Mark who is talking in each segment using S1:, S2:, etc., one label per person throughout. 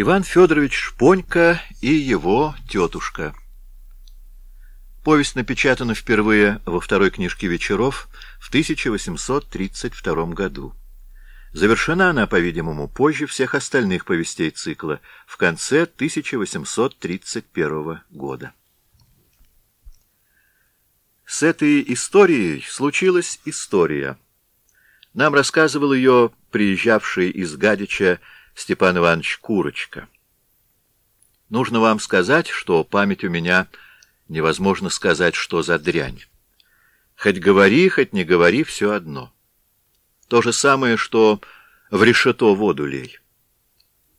S1: Иван Федорович Шпонька и его тетушка. Повесть напечатана впервые во второй книжке вечеров в 1832 году. Завершена она, по-видимому, позже всех остальных повестей цикла, в конце 1831 года. С этой историей случилась история. Нам рассказывал ее приезжавший из Гадича Степан Иванович Курочка. Нужно вам сказать, что память у меня невозможно сказать, что за дрянь. Хоть говори, хоть не говори, все одно. То же самое, что в решето воду лей.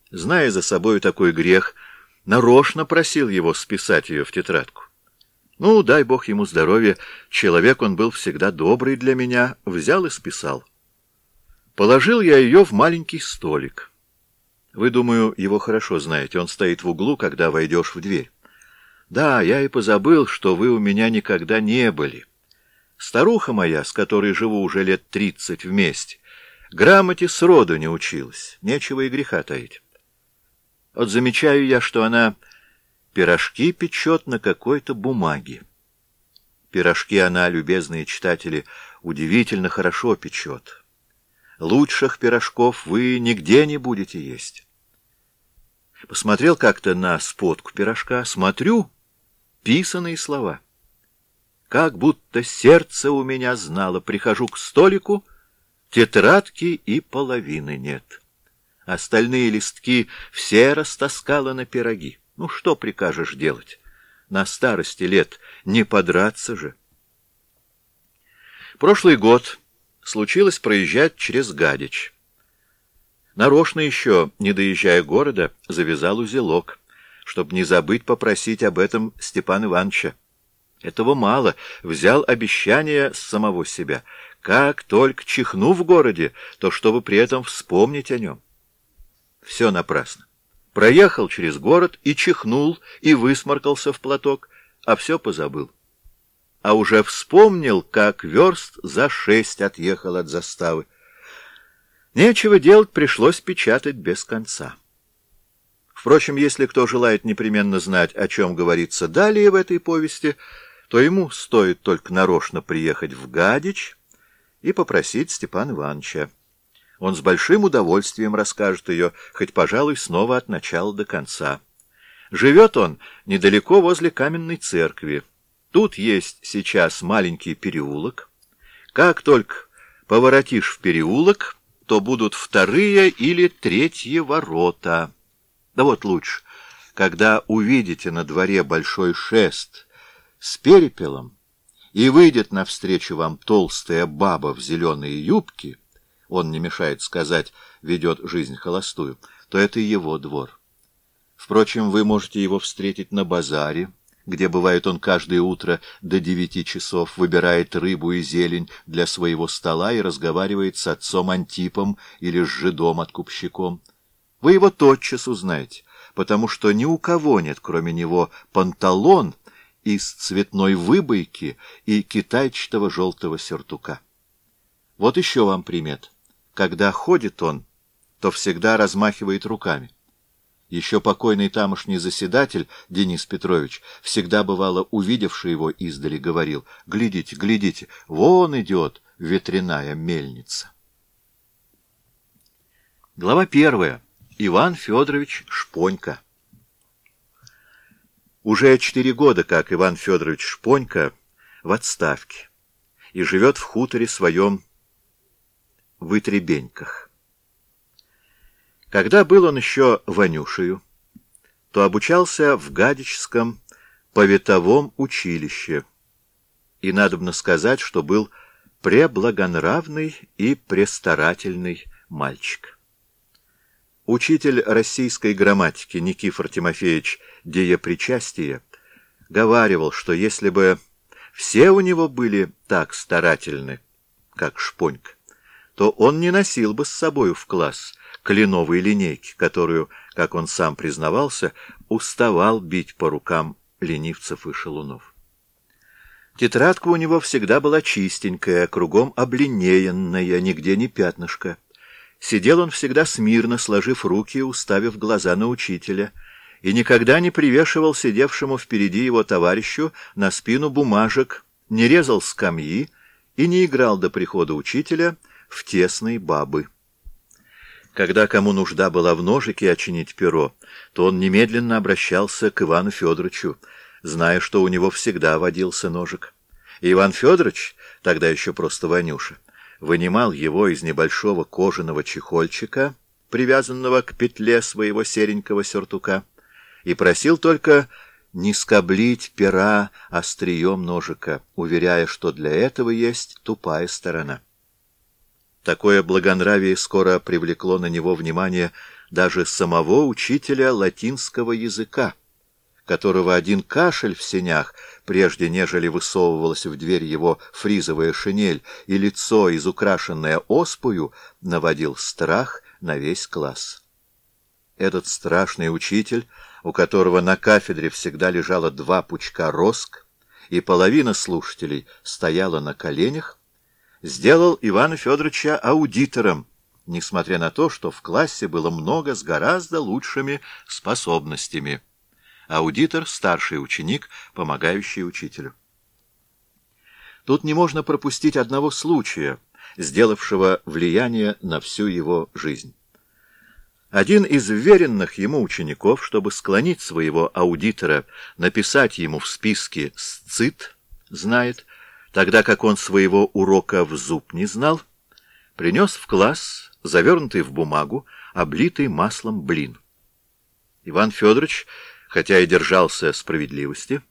S1: Зная за собой такой грех, нарочно просил его списать ее в тетрадку. Ну, дай бог ему здоровья, человек он был всегда добрый для меня, взял и списал. Положил я ее в маленький столик. Вы, думаю, его хорошо знаете. Он стоит в углу, когда войдешь в дверь. Да, я и позабыл, что вы у меня никогда не были. Старуха моя, с которой живу уже лет тридцать вместе, грамоте сроду не училась. Нечего и греха таить. Вот замечаю я, что она пирожки печет на какой-то бумаге. Пирожки она, любезные читатели, удивительно хорошо печет. Лучших пирожков вы нигде не будете есть. Посмотрел как-то на спотку пирожка, смотрю, писанные слова. Как будто сердце у меня знало, прихожу к столику, тетрадки и половины нет. Остальные листки все растаскала на пироги. Ну, что прикажешь делать? На старости лет не подраться же. Прошлый год случилось проезжать через Гадич. Нарочно еще, не доезжая города, завязал узелок, чтобы не забыть попросить об этом Степана Ивановича. Этого мало, взял обещание с самого себя. Как только чихну в городе, то чтобы при этом вспомнить о нем. Все напрасно. Проехал через город и чихнул, и высморкался в платок, а все позабыл. А уже вспомнил, как верст за шесть отъехал от заставы. Нечего делать, пришлось печатать без конца. Впрочем, если кто желает непременно знать, о чем говорится далее в этой повести, то ему стоит только нарочно приехать в Гадич и попросить Степана Ивановича. Он с большим удовольствием расскажет ее, хоть, пожалуй, снова от начала до конца. Живет он недалеко возле каменной церкви. Тут есть сейчас маленький переулок. Как только поворотишь в переулок, то будут вторые или третьи ворота. Да вот лучше, когда увидите на дворе большой шест с перепелом, и выйдет навстречу вам толстая баба в зеленой юбке, он, не мешает сказать, ведет жизнь холостую, то это его двор. Впрочем, вы можете его встретить на базаре, где бывает он каждое утро до девяти часов, выбирает рыбу и зелень для своего стола и разговаривает с отцом Антипом или с жидом-откупщиком. Вы его тотчас узнаете, потому что ни у кого нет, кроме него, панталон из цветной выбойки и китайчатого желтого сюртука. Вот еще вам примет. Когда ходит он, то всегда размахивает руками. Еще покойный тамошний заседатель Денис Петрович, всегда бывало увидевший его издали, говорил, «Глядите, глядите, вон идет ветряная мельница». Глава первая. Иван Федорович Шпонька. Уже четыре года, как Иван Федорович Шпонька в отставке и живет в хуторе своем в Итребеньках. Когда был он еще Ванюшею, то обучался в Гадичском поветовом училище, и надобно сказать, что был преблагонравный и престарательный мальчик. Учитель российской грамматики Никифор Тимофеевич Деепричастие говаривал, что если бы все у него были так старательны, как Шпонька, то он не носил бы с собою в класс кленовой линейки, которую, как он сам признавался, уставал бить по рукам ленивцев и шалунов. Тетрадка у него всегда была чистенькая, кругом облинеенная, нигде не пятнышко. Сидел он всегда смирно, сложив руки и уставив глаза на учителя, и никогда не привешивал сидевшему впереди его товарищу на спину бумажек, не резал скамьи и не играл до прихода учителя в тесные бабы. Когда кому нужда была в ножике очинить перо, то он немедленно обращался к Ивану Федоровичу, зная, что у него всегда водился ножик. Иван Федорович, тогда еще просто Ванюша, вынимал его из небольшого кожаного чехольчика, привязанного к петле своего серенького сюртука, и просил только не скоблить пера острием ножика, уверяя, что для этого есть тупая сторона. Такое благонравие скоро привлекло на него внимание даже самого учителя латинского языка, которого один кашель в сенях, прежде нежели высовывалась в дверь его фризовая шинель и лицо, изукрашенное оспою, наводил страх на весь класс. Этот страшный учитель, у которого на кафедре всегда лежало два пучка роск, и половина слушателей стояла на коленях, сделал Ивана Федоровича аудитором, несмотря на то, что в классе было много с гораздо лучшими способностями. Аудитор — старший ученик, помогающий учителю. Тут не можно пропустить одного случая, сделавшего влияние на всю его жизнь. Один из веренных ему учеников, чтобы склонить своего аудитора написать ему в списке «сцит», знает, тогда как он своего урока в зуб не знал, принес в класс, завернутый в бумагу, облитый маслом блин. Иван Федорович хотя и держался справедливости,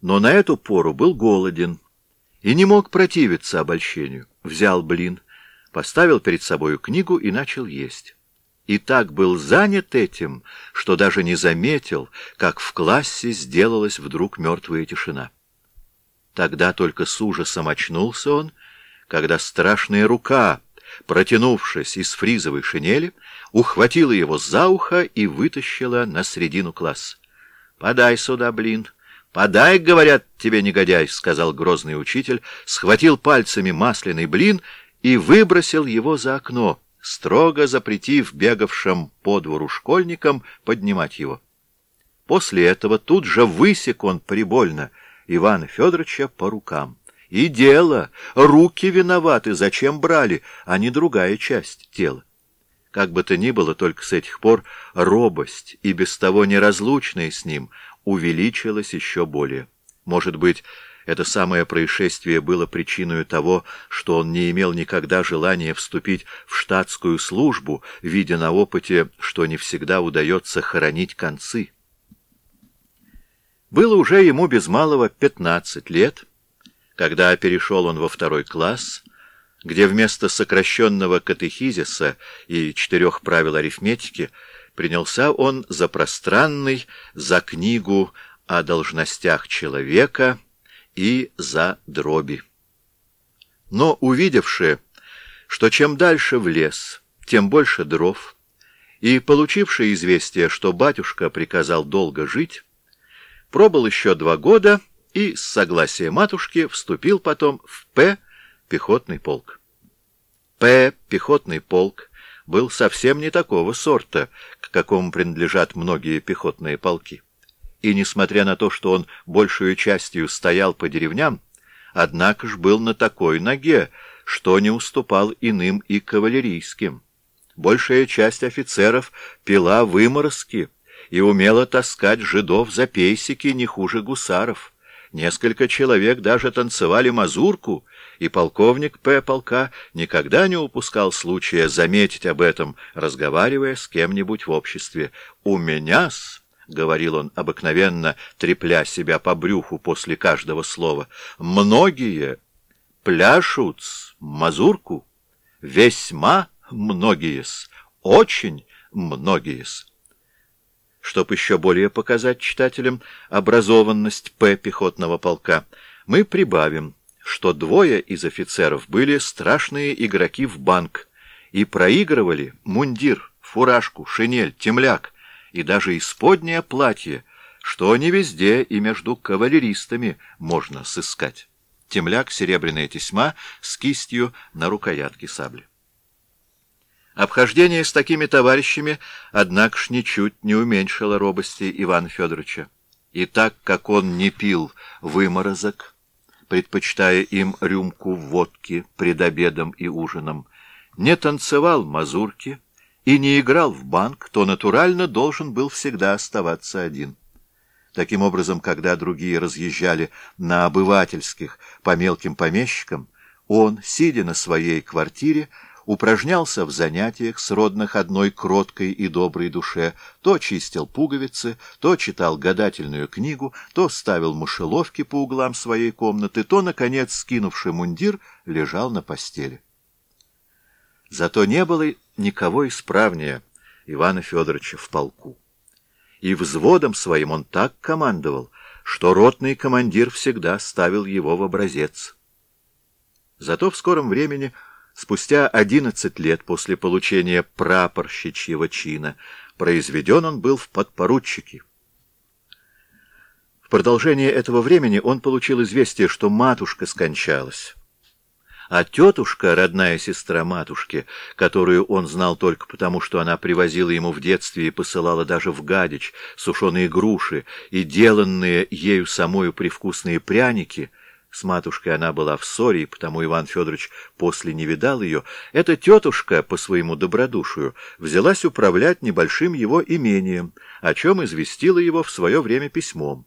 S1: но на эту пору был голоден и не мог противиться обольщению. Взял блин, поставил перед собою книгу и начал есть. И так был занят этим, что даже не заметил, как в классе сделалась вдруг мертвая тишина. Тогда только с ужасом очнулся он, когда страшная рука, протянувшись из фризовой шинели, ухватила его за ухо и вытащила на середину класса. «Подай сюда, блин!» «Подай, — говорят тебе, негодяй!» — сказал грозный учитель, схватил пальцами масляный блин и выбросил его за окно, строго запретив бегавшим по двору школьникам поднимать его. После этого тут же высек он прибольно Ивана Федоровича по рукам. И дело, руки виноваты, зачем брали, а не другая часть тела. Как бы то ни было, только с этих пор робость, и без того неразлучная с ним, увеличилась еще более. Может быть, это самое происшествие было причиной того, что он не имел никогда желания вступить в штатскую службу, видя на опыте, что не всегда удается хоронить концы. Было уже ему без малого пятнадцать лет, когда перешел он во второй класс — где вместо сокращенного катехизиса и четырех правил арифметики принялся он за пространный, за книгу о должностях человека и за дроби. Но увидевши, что чем дальше в лес, тем больше дров, и получивший известие, что батюшка приказал долго жить, пробыл еще два года и с согласия матушки вступил потом в П пехотный полк. П. Пехотный полк был совсем не такого сорта, к какому принадлежат многие пехотные полки. И, несмотря на то, что он большую частью стоял по деревням, однако ж был на такой ноге, что не уступал иным и кавалерийским. Большая часть офицеров пила выморозки и умела таскать жидов за пейсики не хуже гусаров. Несколько человек даже танцевали мазурку, и полковник П. полка никогда не упускал случая заметить об этом, разговаривая с кем-нибудь в обществе. «У меня-с», — говорил он обыкновенно, трепля себя по брюху после каждого слова, — «многие пляшут мазурку, весьма многие-с, очень многие-с». Чтоб еще более показать читателям образованность П. пехотного полка, мы прибавим, что двое из офицеров были страшные игроки в банк и проигрывали мундир, фуражку, шинель, темляк и даже исподнее платье, что не везде и между кавалеристами можно сыскать. Темляк — серебряная тесьма с кистью на рукоятке сабли. Обхождение с такими товарищами, однако ж, ничуть не уменьшило робости Ивана Федоровича. И так как он не пил выморозок, предпочитая им рюмку водки пред обедом и ужином, не танцевал мазурки и не играл в банк, то натурально должен был всегда оставаться один. Таким образом, когда другие разъезжали на обывательских по мелким помещикам, он, сидя на своей квартире, упражнялся в занятиях, сродных одной кроткой и доброй душе, то чистил пуговицы, то читал гадательную книгу, то ставил мышеловки по углам своей комнаты, то, наконец, скинувший мундир, лежал на постели. Зато не было никого исправнее Ивана Федоровича в полку. И взводом своим он так командовал, что ротный командир всегда ставил его в образец. Зато в скором времени Спустя одиннадцать лет после получения прапорщичьего чина произведен он был в подпоручики. В продолжение этого времени он получил известие, что матушка скончалась. А тетушка, родная сестра матушки, которую он знал только потому, что она привозила ему в детстве и посылала даже в Гадич сушеные груши и деланные ею самою привкусные пряники — с матушкой она была в ссоре, и потому Иван Федорович после не видал ее. Эта тетушка, по своему добродушию, взялась управлять небольшим его имением, о чем известила его в свое время письмом.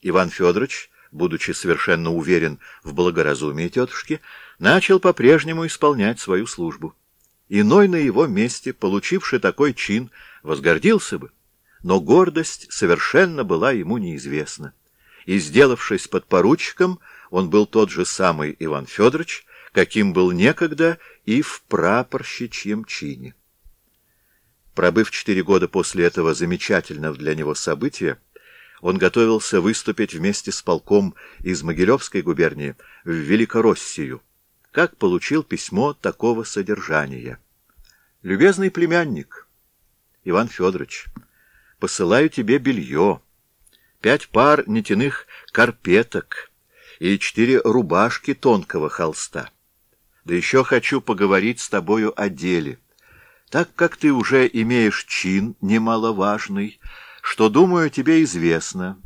S1: Иван Федорович, будучи совершенно уверен в благоразумии тетушки, начал по-прежнему исполнять свою службу. Иной на его месте, получивший такой чин, возгордился бы, но гордость совершенно была ему неизвестна. И, сделавшись подпоручиком, он был тот же самый Иван Федорович, каким был некогда и в прапорщичьем чине. Пробыв четыре года после этого замечательного для него события, он готовился выступить вместе с полком из Могилевской губернии в Великороссию, как получил письмо такого содержания. «Любезный племянник, Иван Федорович, посылаю тебе белье, пять пар нетяных карпеток» и четыре рубашки тонкого холста. Да еще хочу поговорить с тобою о деле. Так как ты уже имеешь чин немаловажный, что, думаю, тебе известно,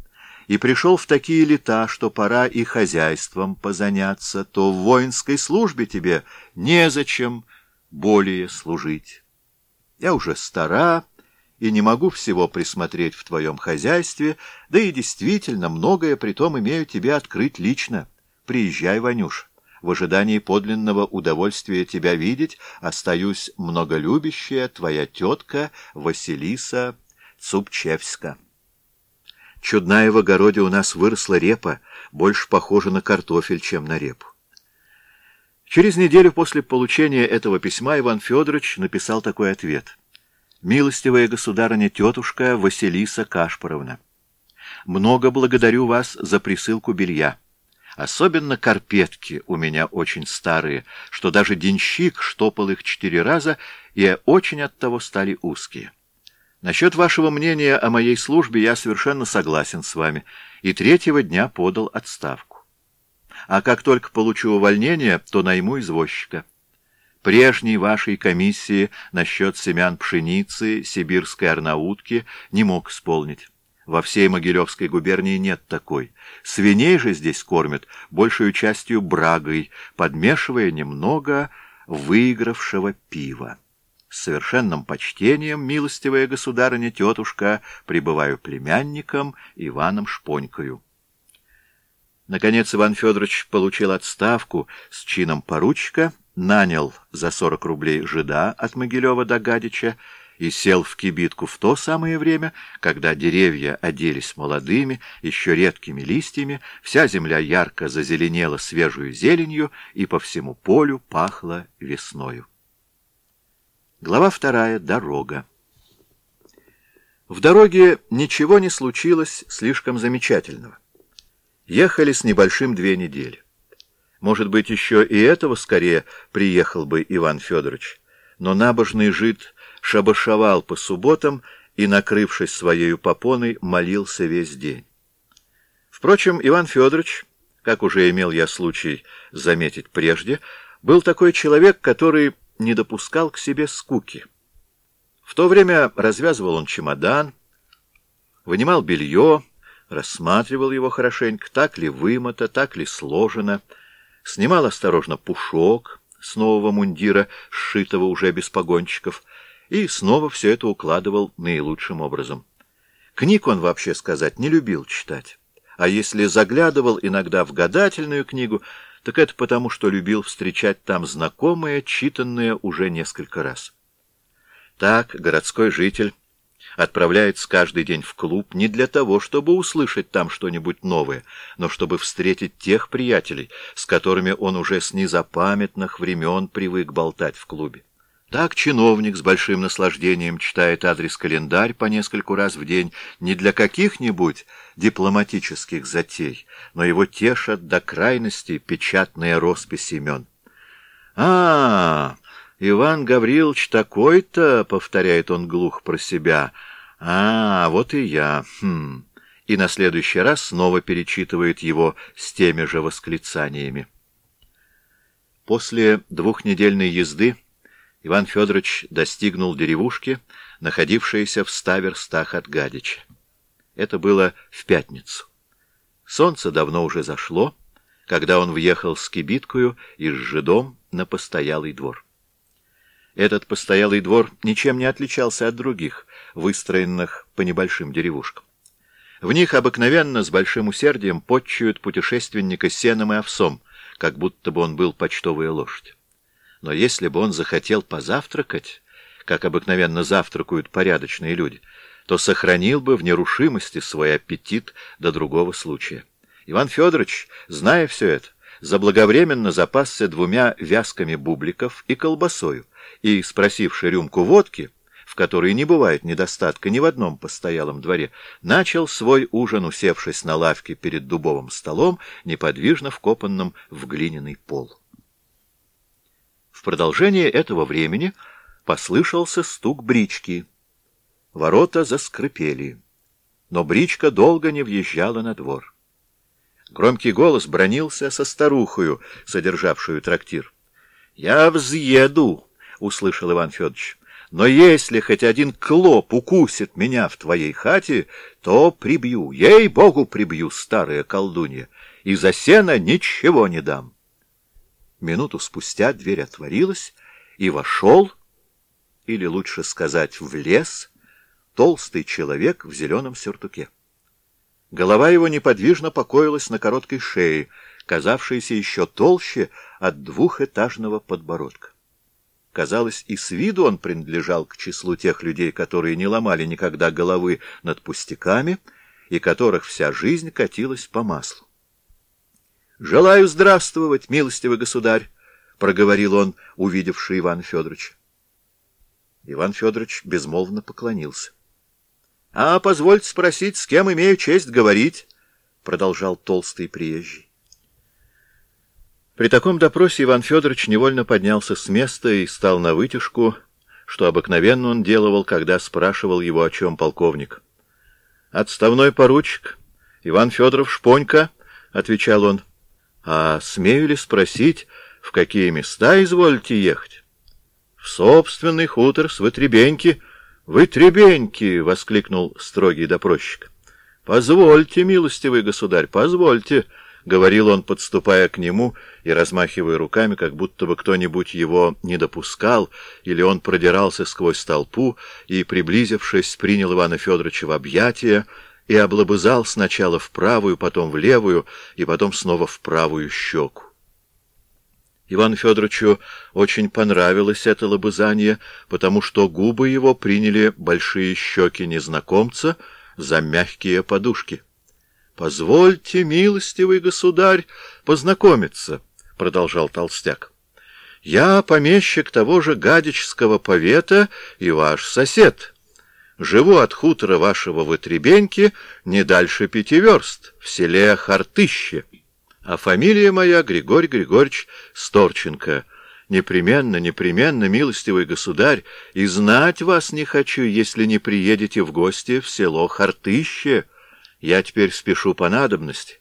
S1: и пришел в такие лета, что пора и хозяйством позаняться, то в воинской службе тебе незачем более служить. Я уже стара, и не могу всего присмотреть в твоем хозяйстве, да и действительно многое притом имею тебе открыть лично. Приезжай, Ванюш. В ожидании подлинного удовольствия тебя видеть остаюсь многолюбящая твоя тетка Василиса Цупчевска. Чудная в огороде у нас выросла репа, больше похожа на картофель, чем на репу. Через неделю после получения этого письма Иван Федорович написал такой ответ — Милостивая государыня-тетушка Василиса Кашпаровна, много благодарю вас за присылку белья. Особенно карпетки у меня очень старые, что даже денщик штопал их четыре раза, и очень от того стали узкие. Насчет вашего мнения о моей службе я совершенно согласен с вами, и третьего дня подал отставку. А как только получу увольнение, то найму извозчика прежней вашей комиссии насчет семян пшеницы, сибирской арнаутки не мог исполнить. Во всей Могилевской губернии нет такой. Свиней же здесь кормят большую частью брагой, подмешивая немного выигравшего пива. С совершенным почтением, милостивая государыня-тетушка, пребываю племянником Иваном Шпонькою. Наконец Иван Федорович получил отставку с чином поручика нанял за сорок рублей жида от Могилева до Гадича и сел в кибитку в то самое время, когда деревья оделись молодыми, еще редкими листьями, вся земля ярко зазеленела свежую зеленью и по всему полю пахло весною. Глава вторая. Дорога. В дороге ничего не случилось слишком замечательного. Ехали с небольшим две недели. Может быть, еще и этого скорее приехал бы Иван Федорович. Но набожный жид шабашовал по субботам и, накрывшись своей попоной, молился весь день. Впрочем, Иван Федорович, как уже имел я случай заметить прежде, был такой человек, который не допускал к себе скуки. В то время развязывал он чемодан, вынимал белье, рассматривал его хорошенько, так ли вымото, так ли сложено, снимал осторожно пушок с нового мундира, сшитого уже без погонщиков, и снова все это укладывал наилучшим образом. Книг он, вообще сказать, не любил читать. А если заглядывал иногда в гадательную книгу, так это потому, что любил встречать там знакомое, читанное уже несколько раз. Так городской житель отправляется каждый день в клуб не для того, чтобы услышать там что-нибудь новое, но чтобы встретить тех приятелей, с которыми он уже с незапамятных времен привык болтать в клубе. Так чиновник с большим наслаждением читает адрес-календарь по нескольку раз в день не для каких-нибудь дипломатических затей, но его тешат до крайности печатные росписи имен. а, -а, -а Иван Гаврилович такой-то, — повторяет он глух про себя, — а, вот и я, хм, и на следующий раз снова перечитывает его с теми же восклицаниями. После двухнедельной езды Иван Федорович достигнул деревушки, находившейся в ста верстах от Гадича. Это было в пятницу. Солнце давно уже зашло, когда он въехал с кибиткою и с жидом на постоялый двор. Этот постоялый двор ничем не отличался от других, выстроенных по небольшим деревушкам. В них обыкновенно с большим усердием подчуют путешественника сеном и овсом, как будто бы он был почтовая лошадь. Но если бы он захотел позавтракать, как обыкновенно завтракают порядочные люди, то сохранил бы в нерушимости свой аппетит до другого случая. Иван Федорович, зная все это, заблаговременно запасся двумя вязками бубликов и колбасою, и, спросивши рюмку водки, в которой не бывает недостатка ни в одном постоялом дворе, начал свой ужин, усевшись на лавке перед дубовым столом, неподвижно вкопанным в глиняный пол. В продолжение этого времени послышался стук брички. Ворота заскрипели, но бричка долго не въезжала на двор. Громкий голос бронился со старухою, содержавшую трактир. — Я взъеду, — услышал Иван Федорович, — но если хоть один клоп укусит меня в твоей хате, то прибью, ей-богу прибью, старая колдунья, и за сено ничего не дам. Минуту спустя дверь отворилась, и вошел, или лучше сказать, влез, толстый человек в зеленом сюртуке. Голова его неподвижно покоилась на короткой шее, казавшейся еще толще от двухэтажного подбородка. Казалось, и с виду он принадлежал к числу тех людей, которые не ломали никогда головы над пустяками и которых вся жизнь катилась по маслу. — Желаю здравствовать, милостивый государь! — проговорил он, увидевший Ивана Федоровича. Иван Федорович безмолвно поклонился. — А позвольте спросить, с кем имею честь говорить? — продолжал толстый приезжий. При таком допросе Иван Федорович невольно поднялся с места и стал на вытяжку, что обыкновенно он делал, когда спрашивал его о чем полковник. «Отставной поручик Иван Федоров Шпонька», — отвечал он. А смею ли спросить, в какие места изволите ехать? В собственный хутор с Вытребеньки. Вытребеньки! — воскликнул строгий допросчик. Позвольте, милостивый государь, позвольте, — говорил он, подступая к нему и размахивая руками, как будто бы кто-нибудь его не допускал, или он продирался сквозь толпу и, приблизившись, принял Ивана Федоровича в объятия, и облобызал сначала в правую, потом в левую, и потом снова в правую щеку. Ивану Федоровичу очень понравилось это лобызание, потому что губы его приняли большие щеки незнакомца за мягкие подушки. — Позвольте, милостивый государь, познакомиться, — продолжал толстяк. — Я помещик того же Гадичского повета и ваш сосед — Живу от хутора вашего в Итребеньке не дальше пяти верст, в селе Хартыще. А фамилия моя Григорий Григорьевич Сторченко. Непременно, непременно, милостивый государь, и знать вас не хочу, если не приедете в гости в село Хартыще. Я теперь спешу по надобности.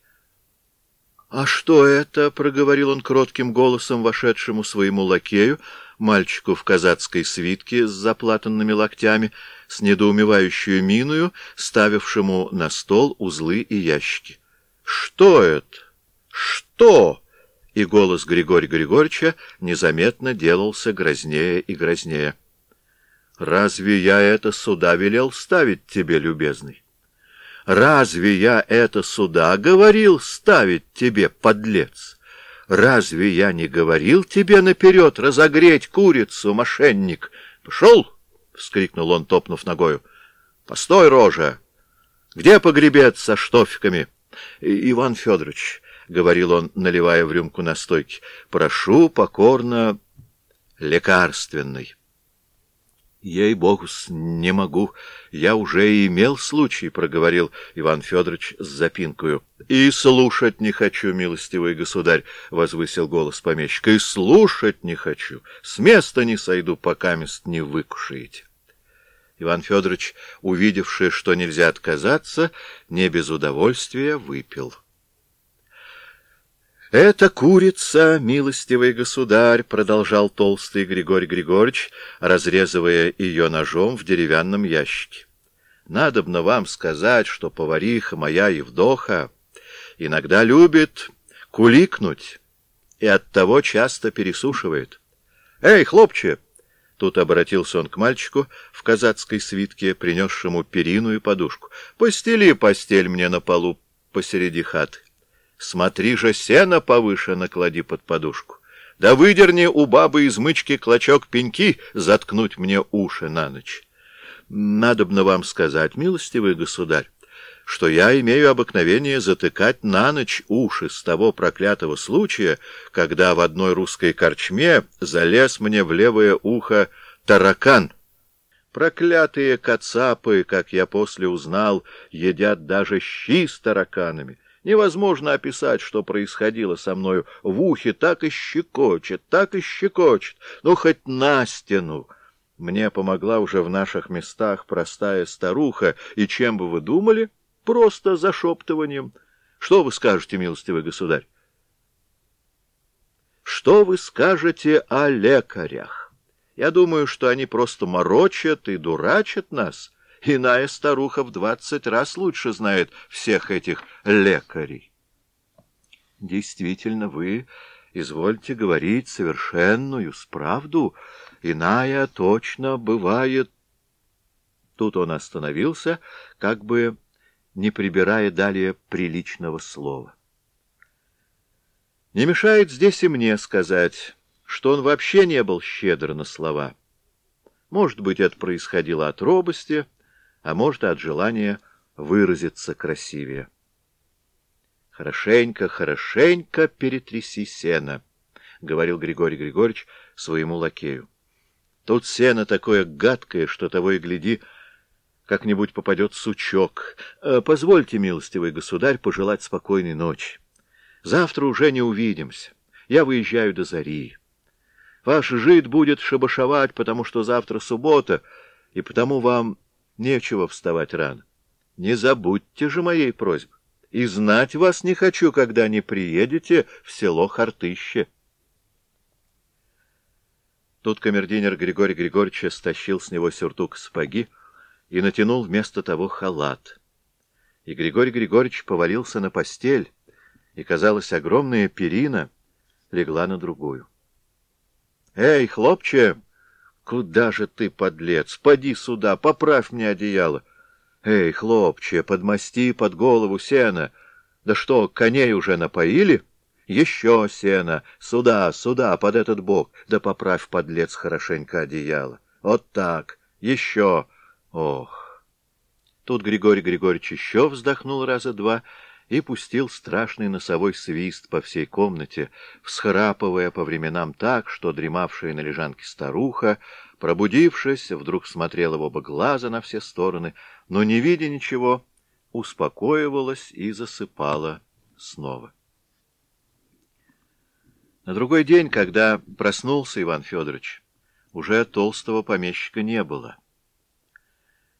S1: — А что это? — проговорил он кротким голосом вошедшему своему лакею, мальчику в казацкой свитке с заплатанными локтями, с недоумевающую миною, ставившему на стол узлы и ящики. «Что это? Что?» И голос Григория Григорьевича незаметно делался грознее и грознее. «Разве я это сюда велел ставить тебе, любезный? Разве я это сюда говорил ставить тебе, подлец?» Разве я не говорил тебе наперед разогреть курицу, мошенник? Пошел! — вскрикнул он, топнув ногою. — Постой, рожа! Где погребец со штофиками? — Иван Федорович, — говорил он, наливая в рюмку настойки, — прошу покорно лекарственный. Ей-богу, не могу. Я уже имел случай, — проговорил Иван Федорович с запинкою. — И слушать не хочу, милостивый государь, — возвысил голос помещика. — И слушать не хочу. С места не сойду, пока мест не выкушаете. Иван Федорович, увидевший, что нельзя отказаться, не без удовольствия выпил. — «Это курица, милостивый государь», — продолжал толстый Григорий Григорьевич, разрезывая ее ножом в деревянном ящике. «Надобно вам сказать, что повариха моя Евдоха иногда любит куликнуть и оттого часто пересушивает. Эй, хлопче!» Тут обратился он к мальчику в казацкой свитке, принесшему перину и подушку. «Постели постель мне на полу посреди хаты». Смотри же, сено повыше наклади под подушку. Да выдерни у бабы из мычки клочок пеньки, заткнуть мне уши на ночь. Надобно вам сказать, милостивый государь, что я имею обыкновение затыкать на ночь уши с того проклятого случая, когда в одной русской корчме залез мне в левое ухо таракан. Проклятые кацапы, как я после узнал, едят даже щи с тараканами. Невозможно описать, что происходило со мною. В ухе так и щекочет, так и щекочет. Ну, хоть на стену. Мне помогла уже в наших местах простая старуха. И чем бы вы думали? Просто зашептыванием. Что вы скажете, милостивый государь? Что вы скажете о лекарях? Я думаю, что они просто морочат и дурачат нас. Иная старуха в двадцать раз лучше знает всех этих лекарей. Действительно, вы извольте говорить совершенную справду. Иная точно бывает... Тут он остановился, как бы не прибирая далее приличного слова. Не мешает здесь и мне сказать, что он вообще не был щедр на слова. Может быть, это происходило от робости, а может, от желания выразиться красивее. «Хорошенько, хорошенько перетряси сено», — говорил Григорий Григорьевич своему лакею. «Тут сено такое гадкое, что того и гляди, как-нибудь попадет сучок. Э, позвольте, милостивый государь, пожелать спокойной ночи. Завтра уже не увидимся. Я выезжаю до зари. Ваш жид будет шабашовать, потому что завтра суббота, и потому вам Нечего вставать рано. Не забудьте же моей просьбы. И знать вас не хочу, когда не приедете в село Хартыще. Тут камердинер Григорий Григорьевич стащил с него сюртук сапоги и натянул вместо того халат. И Григорий Григорьевич повалился на постель, и, казалось, огромная перина легла на другую. — Эй, хлопче! Куда же ты, подлец? Поди сюда, поправь мне одеяло. Эй, хлопче, подмасти под голову сена. Да что, коней уже напоили? Еще сена. Сюда, сюда, под этот бок. Да поправь, подлец, хорошенько одеяло. Вот так. Еще. Ох. Тут Григорий Григорьевич еще вздохнул раза два и пустил страшный носовой свист по всей комнате, всхрапывая по временам так, что дремавшая на лежанке старуха, пробудившись, вдруг смотрела в оба глаза на все стороны, но, не видя ничего, успокоивалась и засыпала снова. На другой день, когда проснулся Иван Федорович, уже толстого помещика не было.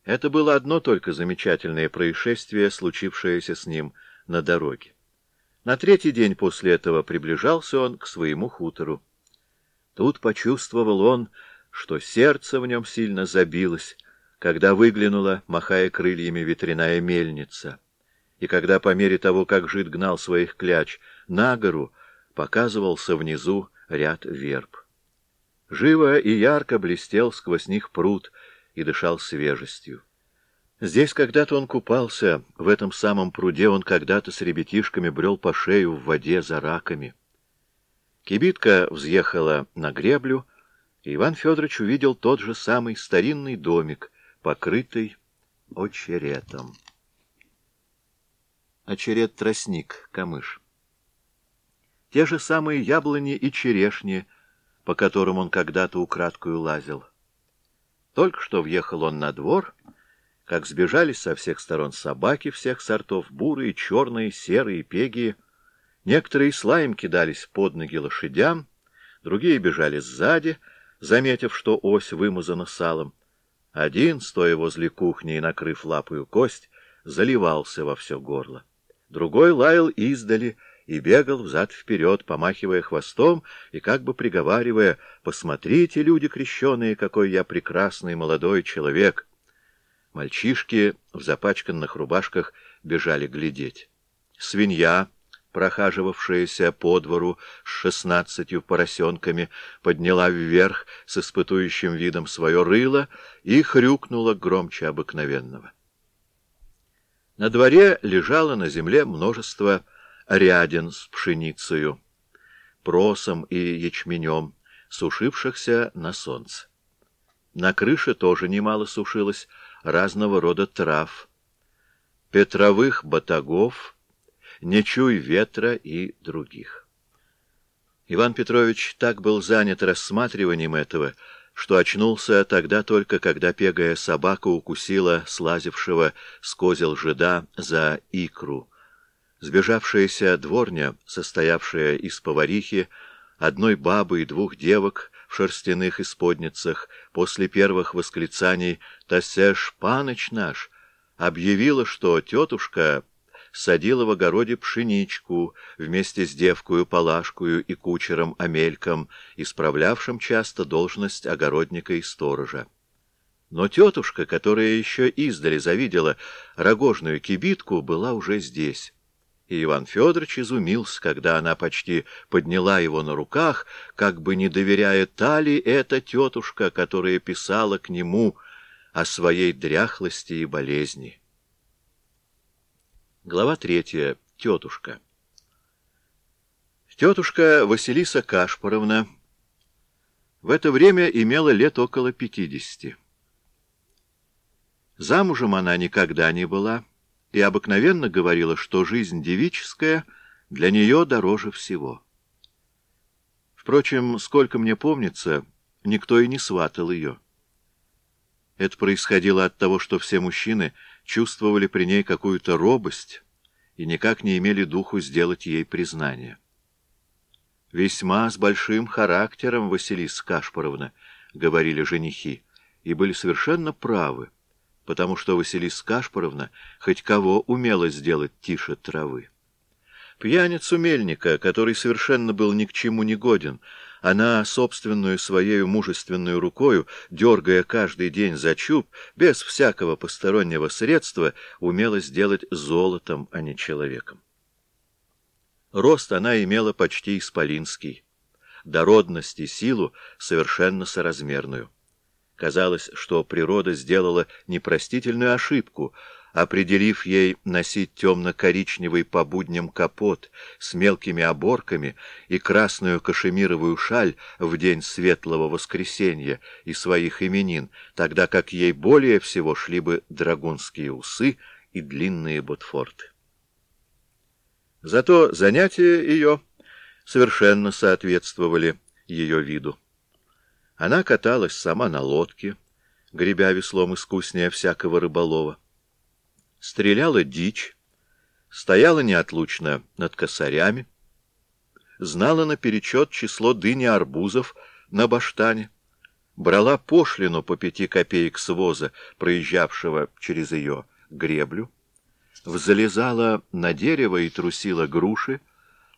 S1: Это было одно только замечательное происшествие, случившееся с ним — на дороге. На третий день после этого приближался он к своему хутору. Тут почувствовал он, что сердце в нем сильно забилось, когда выглянула, махая крыльями, ветряная мельница, и когда по мере того, как жид гнал своих кляч на гору, показывался внизу ряд верб. Живо и ярко блестел сквозь них пруд и дышал свежестью. Здесь когда-то он купался, в этом самом пруде он когда-то с ребятишками брел по шею в воде за раками. Кибитка взъехала на греблю, и Иван Федорович увидел тот же самый старинный домик, покрытый очеретом. Очерет-тростник, камыш. Те же самые яблони и черешни, по которым он когда-то украдкую лазил. Только что въехал он на двор, как сбежались со всех сторон собаки всех сортов, бурые, черные, серые, пегие. Некоторые с лаем кидались под ноги лошадям, другие бежали сзади, заметив, что ось вымазана салом. Один, стоя возле кухни и накрыв лапою кость, заливался во все горло. Другой лаял издали — и бегал взад-вперед, помахивая хвостом и как бы приговаривая «Посмотрите, люди крещеные, какой я прекрасный молодой человек!» Мальчишки в запачканных рубашках бежали глядеть. Свинья, прохаживавшаяся по двору с шестнадцатью поросенками, подняла вверх с испытующим видом свое рыло и хрюкнула громче обыкновенного. На дворе лежало на земле множество ряден с пшеницею, просом и ячменем, сушившихся на солнце. На крыше тоже немало сушилось разного рода трав, петровых батагов, нечуй ветра и других. Иван Петрович так был занят рассматриванием этого, что очнулся тогда только, когда пегая собака укусила слазившего с козел жида за икру — Сбежавшаяся дворня, состоявшая из поварихи, одной бабы и двух девок в шерстяных исподницах, после первых восклицаний «Тасеш, паныч наш!» объявила, что тетушка садила в огороде пшеничку вместе с девкою Палашкою и кучером Амельком, исправлявшим часто должность огородника и сторожа. Но тетушка, которая еще издали завидела рогожную кибитку, была уже здесь и Иван Федорович изумился, когда она почти подняла его на руках, как бы не доверяя та ли эта тетушка, которая писала к нему о своей дряхлости и болезни. Глава третья. Тетушка. Тетушка Василиса Кашпоровна в это время имела лет около пятидесяти. Замужем она никогда не была, и обыкновенно говорила, что жизнь девическая для нее дороже всего. Впрочем, сколько мне помнится, никто и не сватал ее. Это происходило от того, что все мужчины чувствовали при ней какую-то робость и никак не имели духу сделать ей признание. «Весьма с большим характером, Василиса Кашпаровна», — говорили женихи, и были совершенно правы потому что Василиса Кашпаровна хоть кого умела сделать тише травы. Пьяницу мельника, который совершенно был ни к чему не годен, она собственную своей мужественную рукою, дергая каждый день за чуб, без всякого постороннего средства, умела сделать золотом, а не человеком. Рост она имела почти исполинский, дородность и силу совершенно соразмерную. Казалось, что природа сделала непростительную ошибку, определив ей носить темно-коричневый по будням капот с мелкими оборками и красную кашемировую шаль в день светлого воскресенья и своих именин, тогда как ей более всего шли бы драгунские усы и длинные ботфорты. Зато занятия ее совершенно соответствовали ее виду. Она каталась сама на лодке, гребя веслом искуснее всякого рыболова. Стреляла дичь, стояла неотлучно над косарями, знала наперечет число дыни арбузов на баштане, брала пошлину по пяти копеек с воза, проезжавшего через ее греблю, взалезала на дерево и трусила груши,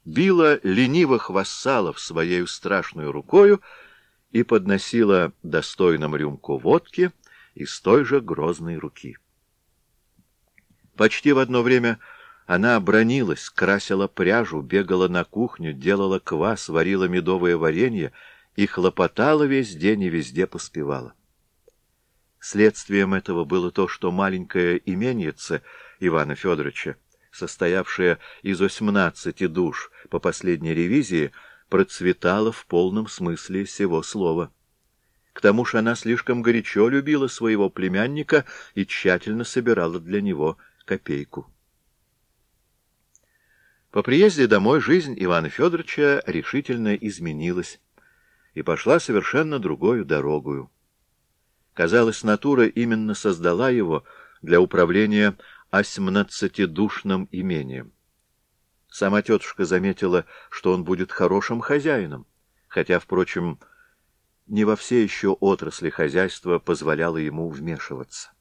S1: била ленивых вассалов своей страшной рукою, и подносила достойным рюмку водки из той же грозной руки. Почти в одно время она бронилась, красила пряжу, бегала на кухню, делала квас, варила медовое варенье и хлопотала весь день и везде поспевала. Следствием этого было то, что маленькая именьица Ивана Федоровича, состоявшая из восемнадцати душ по последней ревизии, процветала в полном смысле сего слова. К тому же она слишком горячо любила своего племянника и тщательно собирала для него копейку. По приезде домой жизнь Ивана Федоровича решительно изменилась и пошла совершенно другую дорогую. Казалось, натура именно создала его для управления осьмнадцатидушным имением. Сама тетушка заметила, что он будет хорошим хозяином, хотя, впрочем, не во все еще отрасли хозяйства позволяло ему вмешиваться.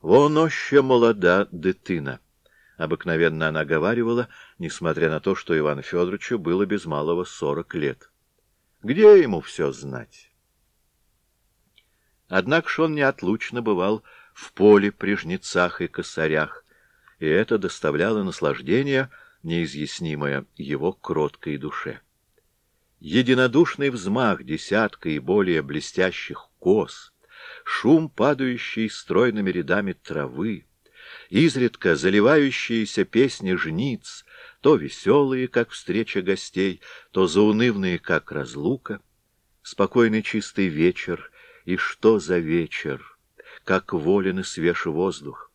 S1: «Вон още молода дитина», — обыкновенно она говаривала, несмотря на то, что Ивану Федоровичу было без малого сорок лет. «Где ему все знать?» Однако ж он неотлучно бывал в поле при жнецах и косарях, и это доставляло наслаждение, неизъяснимое его кроткой душе. Единодушный взмах десятка и более блестящих кос — шум падающей стройными рядами травы, изредка заливающиеся песни жниц, то веселые, как встреча гостей, то заунывные, как разлука, спокойный чистый вечер, и что за вечер, как волен и свеж воздух,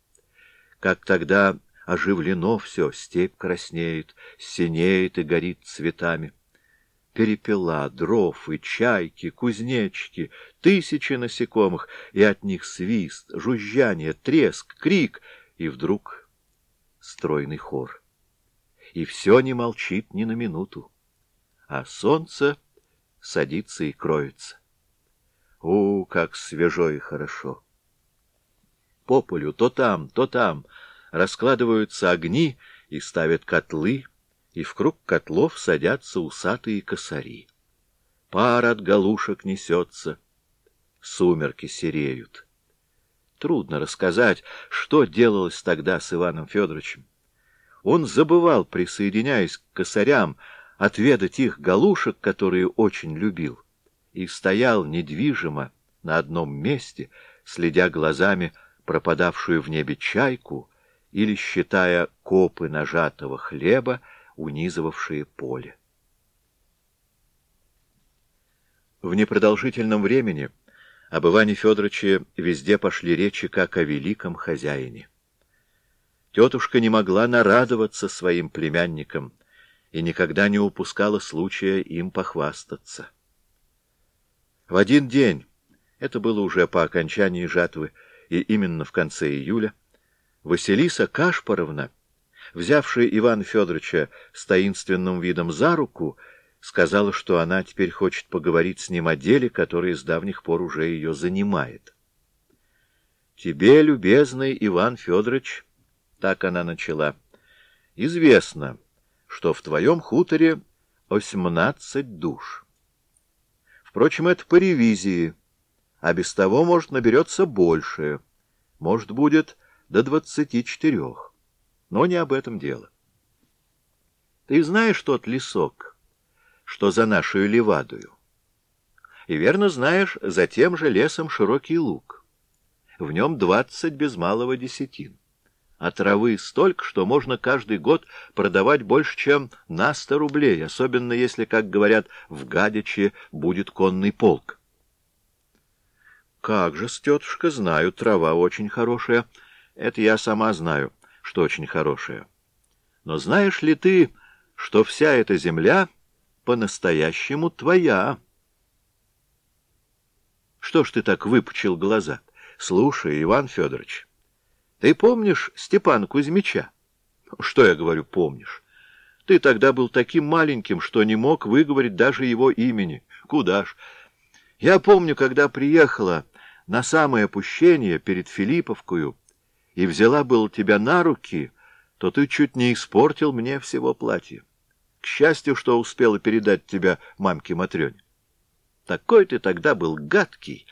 S1: как тогда оживлено все, степь краснеет, синеет и горит цветами перепела, дров и чайки, кузнечки, тысячи насекомых, и от них свист, жужжание, треск, крик, и вдруг стройный хор. И все не молчит ни на минуту, а солнце садится и кроется. У, как свежо и хорошо! По полю то там, то там раскладываются огни и ставят котлы, и в круг котлов садятся усатые косари. Пар от галушек несется, сумерки сереют. Трудно рассказать, что делалось тогда с Иваном Федоровичем. Он забывал, присоединяясь к косарям, отведать их галушек, которые очень любил, и стоял недвижимо на одном месте, следя глазами пропадавшую в небе чайку или считая копы нажатого хлеба, унизывавшие поле. В непродолжительном времени об Иване Федоровиче везде пошли речи как о великом хозяине. Тетушка не могла нарадоваться своим племянникам и никогда не упускала случая им похвастаться. В один день, это было уже по окончании жатвы и именно в конце июля, Василиса Кашпаровна взявшая Ивана Федоровича с таинственным видом за руку, сказала, что она теперь хочет поговорить с ним о деле, которое с давних пор уже ее занимает. «Тебе, любезный Иван Федорович, — так она начала, — известно, что в твоем хуторе восемнадцать душ. Впрочем, это по ревизии, а без того, может, наберется больше, может, будет до двадцати четырех. Но не об этом дело. Ты знаешь тот лесок, что за нашу левадою? И верно знаешь, за тем же лесом широкий луг. В нем двадцать без малого десятин. А травы столько, что можно каждый год продавать больше, чем на сто рублей, особенно если, как говорят, в Гадиче будет конный полк. Как же, тетушка, знаю, трава очень хорошая. Это я сама знаю что очень хорошее. Но знаешь ли ты, что вся эта земля по-настоящему твоя? Что ж ты так выпучил глаза? Слушай, Иван Федорович, ты помнишь Степана Кузьмича? Что я говорю, помнишь? Ты тогда был таким маленьким, что не мог выговорить даже его имени. Куда ж? Я помню, когда приехала на самое опущение перед Филипповкою, и взяла был тебя на руки, то ты чуть не испортил мне всего платья. К счастью, что успела передать тебя мамке Матрёне. такой ты тогда был гадкий.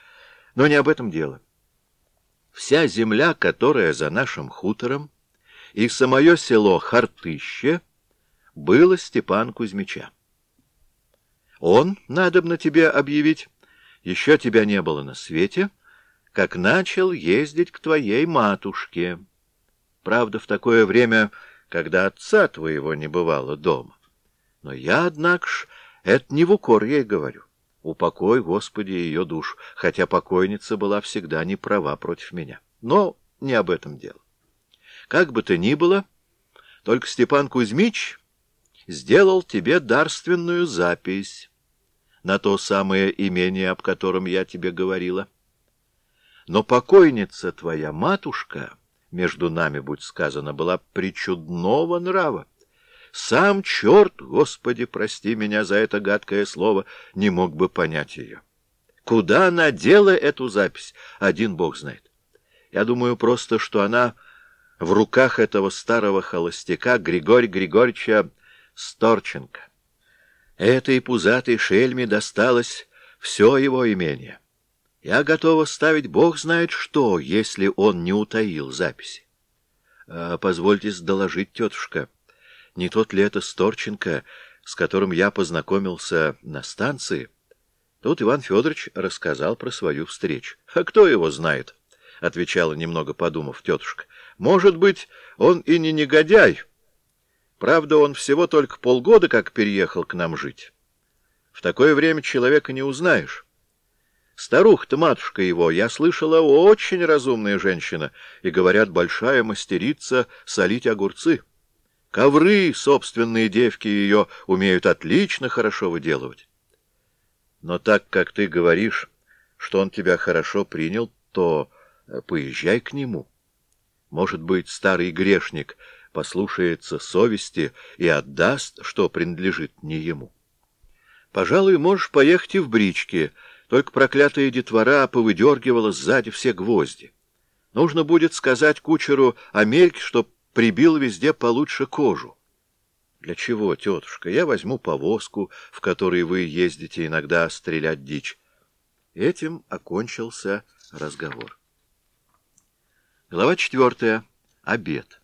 S1: Но не об этом дело. Вся земля, которая за нашим хутором, и самое село Хартыще, было Степан Кузьмича. Он, надобно тебе объявить, еще тебя не было на свете, как начал ездить к твоей матушке. Правда, в такое время, когда отца твоего не бывало дома. Но я, однако ж, это не в укор ей говорю. Упокой, Господи, ее душ, хотя покойница была всегда не права против меня. Но не об этом дело. Как бы то ни было, только Степан Кузьмич сделал тебе дарственную запись на то самое имение, об котором я тебе говорила. Но покойница твоя матушка, между нами, будь сказано, была причудного нрава. Сам черт, Господи, прости меня за это гадкое слово, не мог бы понять ее. Куда она дела эту запись, один бог знает. Я думаю просто, что она в руках этого старого холостяка Григория Григорьевича Сторченко. Этой пузатой шельме досталось все его имение. Я готова ставить бог знает что, если он не утаил записи. А, позвольте доложить, тетушка, не тот ли это Сторченко, с которым я познакомился на станции? Тут Иван Федорович рассказал про свою встречу. — А кто его знает? — отвечала, немного подумав тетушка. — Может быть, он и не негодяй, — Правда, он всего только полгода как переехал к нам жить. В такое время человека не узнаешь. Старуха-то, матушка его, я слышала, очень разумная женщина, и, говорят, большая мастерица солить огурцы. Ковры собственные девки ее умеют отлично хорошо выделывать. Но так как ты говоришь, что он тебя хорошо принял, то поезжай к нему. Может быть, старый грешник — послушается совести и отдаст, что принадлежит не ему. Пожалуй, можешь поехать и в бричке, только проклятая детвора повыдергивала сзади все гвозди. Нужно будет сказать кучеру Амельке, чтоб прибил везде получше кожу. Для чего, тетушка? Я возьму повозку, в которой вы ездите иногда стрелять дичь. Этим окончился разговор. Глава четвертая. Обед.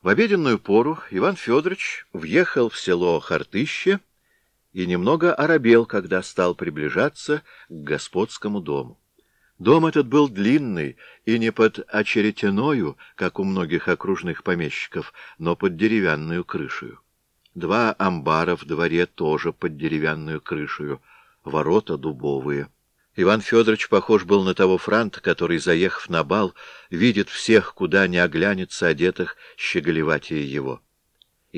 S1: В обеденную пору Иван Федорович въехал в село Хартыще и немного оробел, когда стал приближаться к господскому дому. Дом этот был длинный и не под очеретяною, как у многих окружных помещиков, но под деревянную крышею. Два амбара в дворе тоже под деревянную крышею, ворота дубовые. Иван Федорович похож был на того франта, который, заехав на бал, видит всех, куда не оглянется одетых щеголеватее его.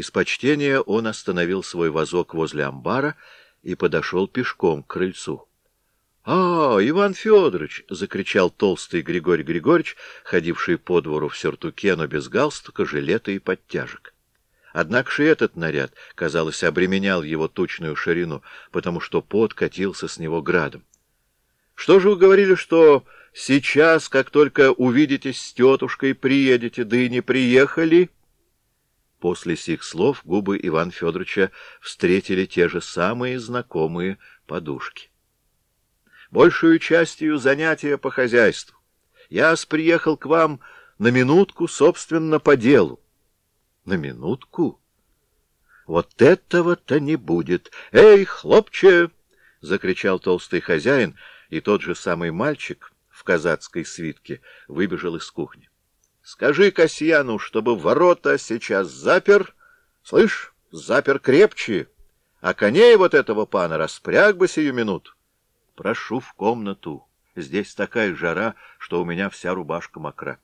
S1: Из почтения он остановил свой вазок возле амбара и подошел пешком к крыльцу. — А, Иван Федорович! — закричал толстый Григорий Григорьевич, ходивший по двору в сюртуке, но без галстука, жилета и подтяжек. Однако же этот наряд, казалось, обременял его тучную ширину, потому что пот катился с него градом. Что же вы говорили, что сейчас, как только увидитесь с тетушкой, приедете, да и не приехали?» После сих слов губы Ивана Федоровича встретили те же самые знакомые подушки. «Большую частью занятия по хозяйству. Я приехал к вам на минутку, собственно, по делу». «На минутку?» «Вот этого-то не будет! Эй, хлопче!» — закричал толстый хозяин — и тот же самый мальчик в казацкой свитке выбежал из кухни. — Скажи Касьяну, чтобы ворота сейчас запер, слышь, запер крепче, а коней вот этого пана распряг бы сию минут. Прошу в комнату, здесь такая жара, что у меня вся рубашка мокра.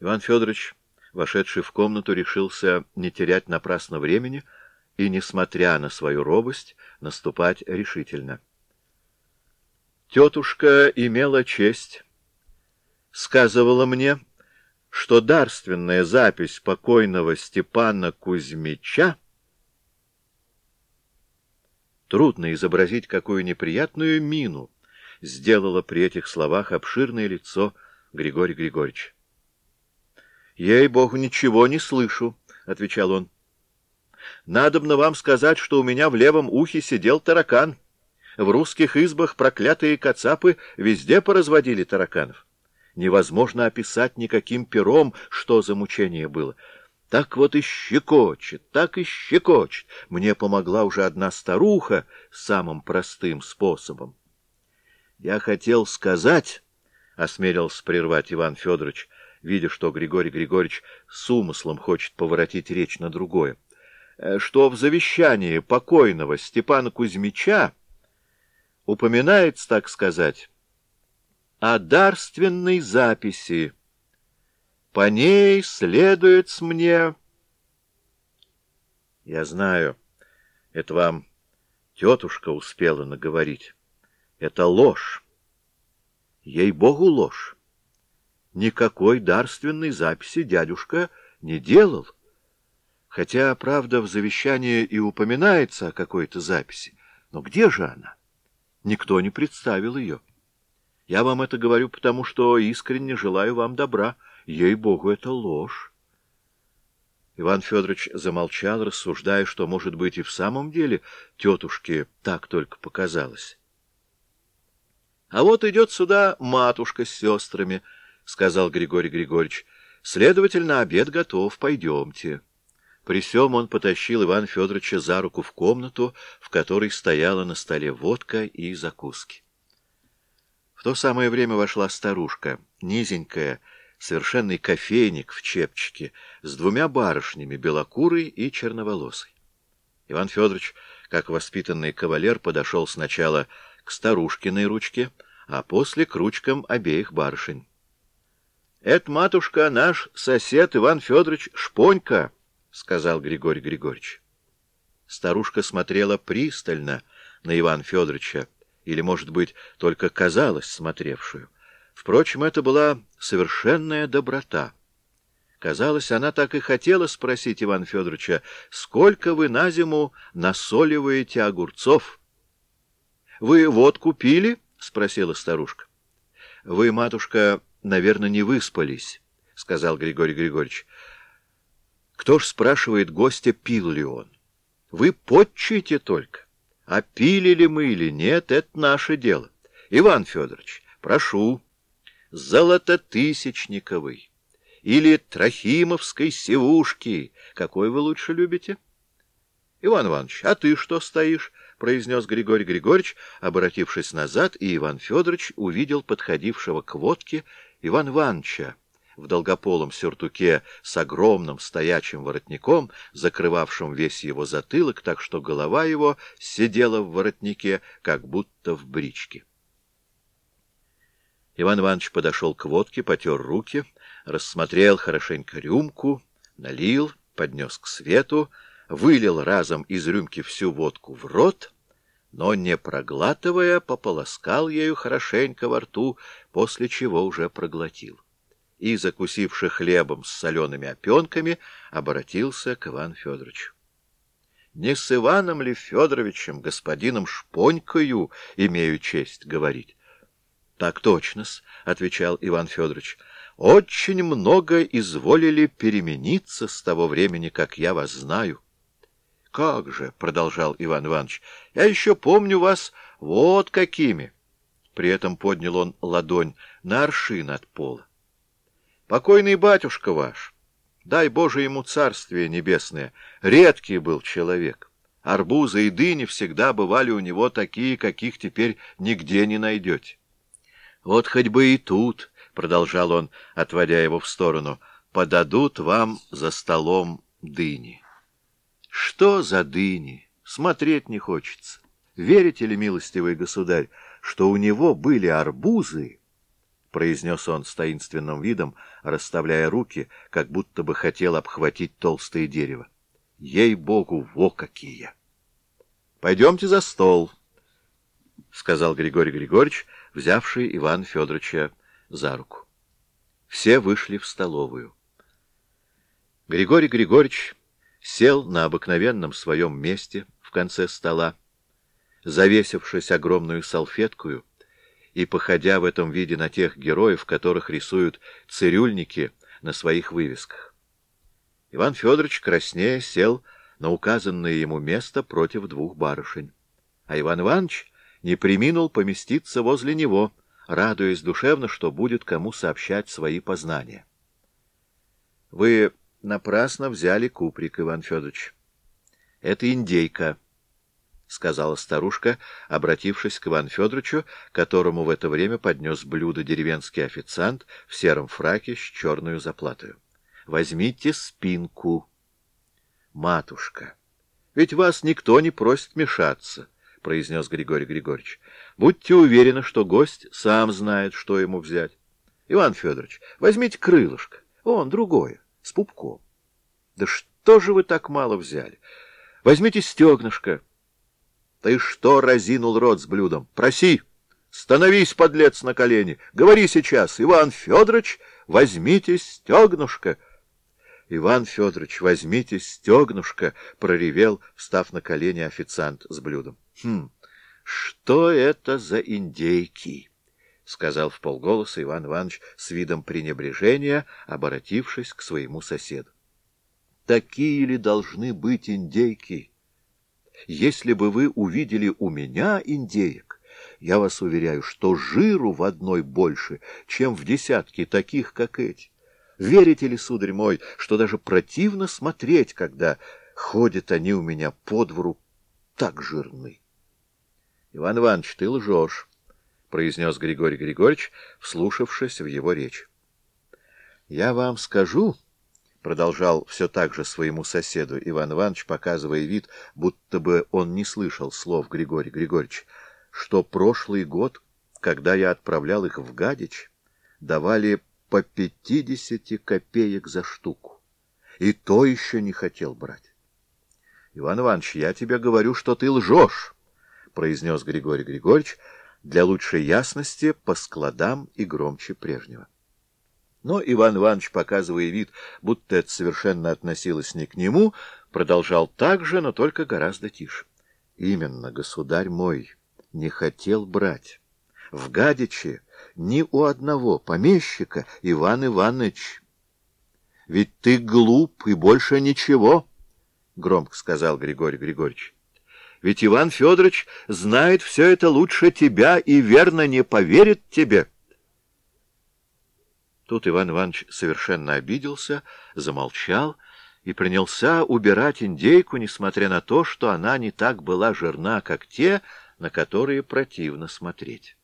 S1: Иван Федорович, вошедший в комнату, решился не терять напрасно времени и, несмотря на свою робость, наступать решительно. Тетушка имела честь, сказывала мне, что дарственная запись покойного Степана Кузьмича Трудно изобразить, какую неприятную мину сделало при этих словах обширное лицо Григория Григорьевича. — Ей-богу, ничего не слышу, — отвечал он. Надобно вам сказать, что у меня в левом ухе сидел таракан. В русских избах проклятые кацапы везде поразводили тараканов. Невозможно описать никаким пером, что за мучение было. Так вот и щекочет, так и щекочет. Мне помогла уже одна старуха самым простым способом. Я хотел сказать, — осмелился прервать Иван Федорович, видя, что Григорий Григорьевич с умыслом хочет поворотить речь на другое, — что в завещании покойного Степана Кузьмича упоминается, так сказать, о дарственной записи. По ней следует мне... Я знаю, это вам тетушка успела наговорить. Это ложь. Ей-богу, ложь. Никакой дарственной записи дядюшка не делал. Хотя, правда, в завещании и упоминается о какой-то записи. Но где же она? Никто не представил ее. Я вам это говорю, потому что искренне желаю вам добра. Ей-богу, это ложь. Иван Федорович замолчал, рассуждая, что, может быть, и в самом деле тетушке так только показалось. — А вот идет сюда матушка с сестрами, — сказал Григорий Григорьевич. — Следовательно, обед готов, пойдемте. При сём он потащил Ивана Федоровича за руку в комнату, в которой стояла на столе водка и закуски. То самое время вошла старушка, низенькая, совершенный кофейник в чепчике, с двумя барышнями, белокурой и черноволосой. Иван Федорович, как воспитанный кавалер, подошел сначала к старушкиной ручке, а после к ручкам обеих барышень. — Это, матушка, наш сосед Иван Федорович Шпонька, — сказал Григорий Григорьевич. Старушка смотрела пристально на Ивана Федоровича, или, может быть, только казалась смотревшую. Впрочем, это была совершенная доброта. Казалось, она так и хотела спросить Ивана Федоровича, сколько вы на зиму насоливаете огурцов? — Вы водку пили? — спросила старушка. — Вы, матушка, наверное, не выспались, — сказал Григорий Григорьевич. — Кто ж спрашивает гостя, пил ли он? Вы подчите только. А пили ли мы или нет, это наше дело. Иван Федорович, прошу, золототысячниковый или трахимовской севушки, какой вы лучше любите? Иван Иванович, а ты что стоишь? — произнес Григорий Григорьевич, обратившись назад, и Иван Федорович увидел подходившего к водке Иван Ивановича в долгополом сюртуке с огромным стоячим воротником, закрывавшим весь его затылок, так что голова его сидела в воротнике, как будто в бричке. Иван Иванович подошел к водке, потер руки, рассмотрел хорошенько рюмку, налил, поднес к свету, вылил разом из рюмки всю водку в рот, но, не проглатывая, пополоскал ею хорошенько во рту, после чего уже проглотил и, закусивши хлебом с солеными опенками, обратился к Ивану Федоровичу. — Не с Иваном ли Федоровичем, господином Шпонькою, имею честь говорить? — Так точно-с, — отвечал Иван Федорович. — Очень много изволили перемениться с того времени, как я вас знаю. — Как же, — продолжал Иван Иванович, — я еще помню вас вот какими. При этом поднял он ладонь на аршин от пола. Покойный батюшка ваш, дай Боже ему царствие небесное, редкий был человек. Арбузы и дыни всегда бывали у него такие, каких теперь нигде не найдете. Вот хоть бы и тут, — продолжал он, отводя его в сторону, — подадут вам за столом дыни. Что за дыни? Смотреть не хочется. Верите ли, милостивый государь, что у него были арбузы, произнес он с таинственным видом, расставляя руки, как будто бы хотел обхватить толстое дерево. Ей-богу, во какие! Пойдемте за стол, — сказал Григорий Григорьевич, взявший Ивана Федоровича за руку. Все вышли в столовую. Григорий Григорьевич сел на обыкновенном своем месте в конце стола, завесившись огромную салфеткую, и походя в этом виде на тех героев, которых рисуют цирюльники на своих вывесках. Иван Федорович краснея сел на указанное ему место против двух барышень. А Иван Иванович не приминул поместиться возле него, радуясь душевно, что будет кому сообщать свои познания. — Вы напрасно взяли куприк, Иван Федорович. — Это индейка, — сказала старушка, обратившись к Ивану Федоровичу, которому в это время поднес блюдо деревенский официант в сером фраке с черную заплатою. — Возьмите спинку. — Матушка, ведь вас никто не просит мешаться, — произнес Григорий Григорьевич. — Будьте уверены, что гость сам знает, что ему взять. — Иван Федорович, возьмите крылышко, он другое с пупком. Да что же вы так мало взяли? Возьмите стегнышко. Ты что разинул рот с блюдом? Проси! Становись, подлец, на колени! Говори сейчас, Иван Федорович, возьмите стегнушка! Иван Федорович, возьмите стегнушка! проревел, встав на колени официант с блюдом. Хм, что это за индейки? — сказал в полголоса Иван Иванович с видом пренебрежения, обратившись к своему соседу. — Такие ли должны быть индейки? Если бы вы увидели у меня индеек, я вас уверяю, что жиру в одной больше, чем в десятке таких, как эти. Верите ли, сударь мой, что даже противно смотреть, когда ходят они у меня по двору так жирны? Иван Иванович, ты лжешь произнес Григорий Григорьевич, вслушавшись в его речь. — Я вам скажу, — продолжал все так же своему соседу Иван Иванович, показывая вид, будто бы он не слышал слов Григорий Григорьевич, что прошлый год, когда я отправлял их в Гадич, давали по пятидесяти копеек за штуку. И то еще не хотел брать. — Иван Иванович, я тебе говорю, что ты лжешь, — произнес Григорий Григорьевич, — для лучшей ясности по складам и громче прежнего. Но Иван Иванович, показывая вид, будто это совершенно относилось не к нему, продолжал так же, но только гораздо тише. Именно, государь мой, не хотел брать. В Гадиче ни у одного помещика Иван Иванович. Ведь ты глуп и больше ничего, — громко сказал Григорий Григорьевич. Ведь Иван Федорович знает все это лучше тебя и верно не поверит тебе. Тут Иван Иванович совершенно обиделся, замолчал и принялся убирать индейку, несмотря на то, что она не так была жирна, как те, на которые противно смотреть.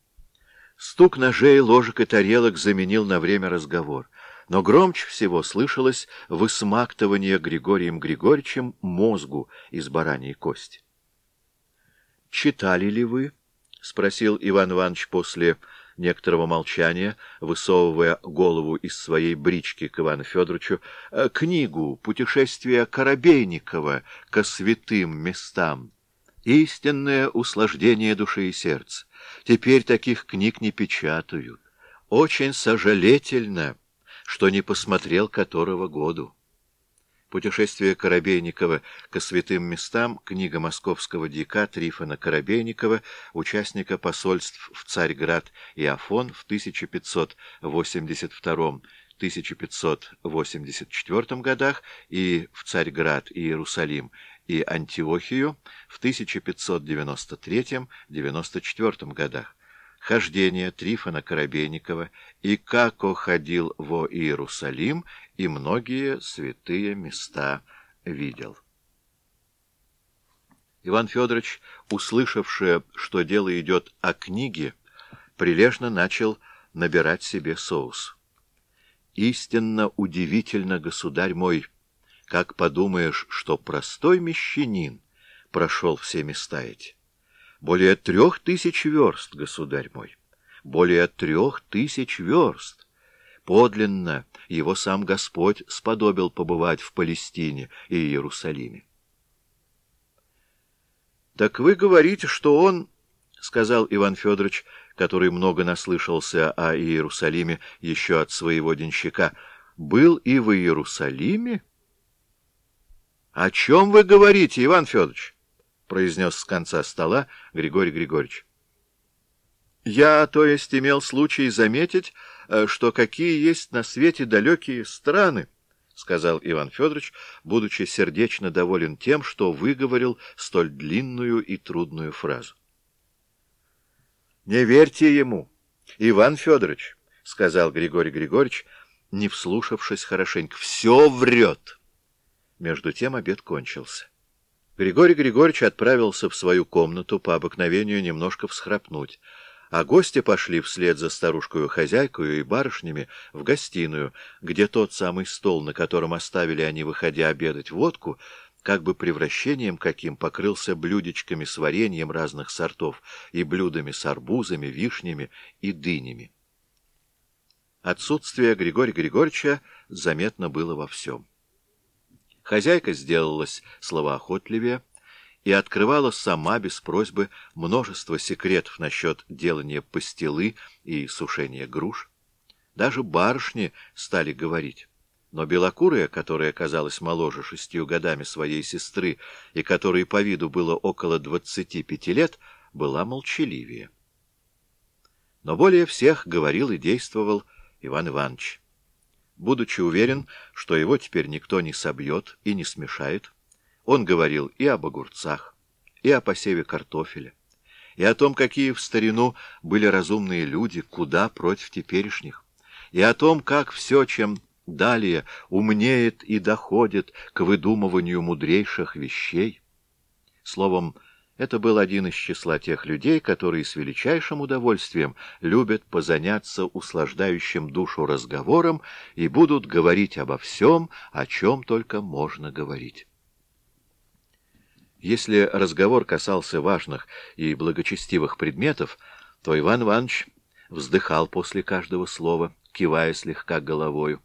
S1: Стук ножей, ложек и тарелок заменил на время разговор, но громче всего слышалось высмактывание Григорием Григорьевичем мозгу из бараньей кости. «Читали ли вы?» — спросил Иван Иванович после некоторого молчания, высовывая голову из своей брички к Ивану Федоровичу, «э, книгу «Путешествие Коробейникова ко святым местам». Истинное услаждение души и сердца. Теперь таких книг не печатают. Очень сожалительно, что не посмотрел которого году. Путешествие Коробейникова ко святым местам, книга московского дика Трифона Коробейникова, участника посольств в Царьград и Афон в 1582-1584 годах и в Царьград и Иерусалим и Антиохию в 1593-94 годах хождение Трифона Коробейникова и како ходил во Иерусалим и многие святые места видел. Иван Федорович, услышавший, что дело идет о книге, прилежно начал набирать себе соус. «Истинно удивительно, государь мой, как подумаешь, что простой мещанин прошел все места эти». Более трех тысяч верст, государь мой, более трех тысяч верст. Подлинно его сам Господь сподобил побывать в Палестине и Иерусалиме. — Так вы говорите, что он, — сказал Иван Федорович, который много наслышался о Иерусалиме еще от своего денщика, — был и в Иерусалиме? — О чем вы говорите, Иван Федорович? Произнес с конца стола Григорий Григорьевич. Я, то есть, имел случай заметить, э, что какие есть на свете далекие страны, сказал Иван Федорович, будучи сердечно доволен тем, что выговорил столь длинную и трудную фразу. «Не верьте ему, Иван Федорович», — сказал Григорий Григорьевич, не вслушавшись хорошенько. «Все врет». Между тем обед кончился. Григорий Григорьевич отправился в свою комнату по обыкновению немножко всхрапнуть, а гости пошли вслед за старушкою-хозяйкою и барышнями в гостиную, где тот самый стол, на котором оставили они, выходя обедать водку, как бы превращением каким покрылся блюдечками с вареньем разных сортов и блюдами с арбузами, вишнями и дынями. Отсутствие Григория Григорьевича заметно было во всем. Хозяйка сделалась словоохотливее и открывала сама без просьбы множество секретов насчет делания пастилы и сушения груш. Даже барышни стали говорить. Но белокурая, которая казалась моложе шестью годами своей сестры и которой по виду было около двадцати пяти лет, была молчаливее. Но более всех говорил и действовал Иван Иванович будучи уверен, что его теперь никто не собьет и не смешает, он говорил и об огурцах, и о посеве картофеля, и о том, какие в старину были разумные люди, куда против теперешних, и о том, как все, чем далее умнеет и доходит к выдумыванию мудрейших вещей. Словом, это был один из числа тех людей, которые с величайшим удовольствием любят позаняться услаждающим душу разговором и будут говорить обо всем, о чем только можно говорить. Если разговор касался важных и благочестивых предметов, то Иван Иванович вздыхал после каждого слова, кивая слегка головою.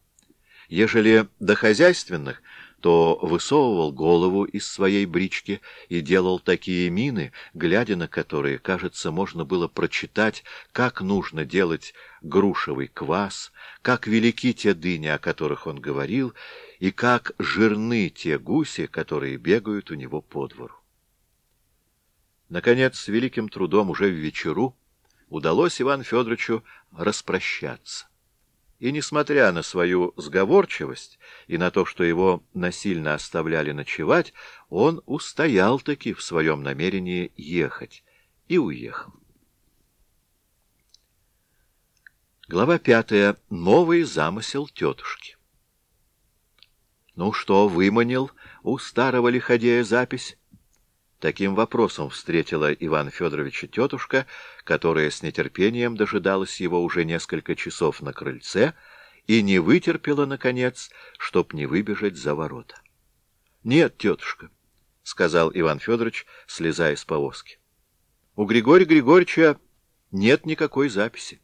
S1: Ежели до хозяйственных — то высовывал голову из своей брички и делал такие мины, глядя на которые, кажется, можно было прочитать, как нужно делать грушевый квас, как велики те дыни, о которых он говорил, и как жирны те гуси, которые бегают у него по двору. Наконец, с великим трудом уже в вечеру удалось Иван Федоровичу распрощаться. И, несмотря на свою сговорчивость и на то, что его насильно оставляли ночевать, он устоял-таки в своем намерении ехать и уехал. Глава пятая. Новый замысел тетушки. Ну что, выманил у старого лиходея запись? Таким вопросом встретила Иван Федоровича тетушка, которая с нетерпением дожидалась его уже несколько часов на крыльце и не вытерпела, наконец, чтоб не выбежать за ворота. — Нет, тетушка, — сказал Иван Федорович, слезая с повозки. — У Григория Григорьевича нет никакой записи.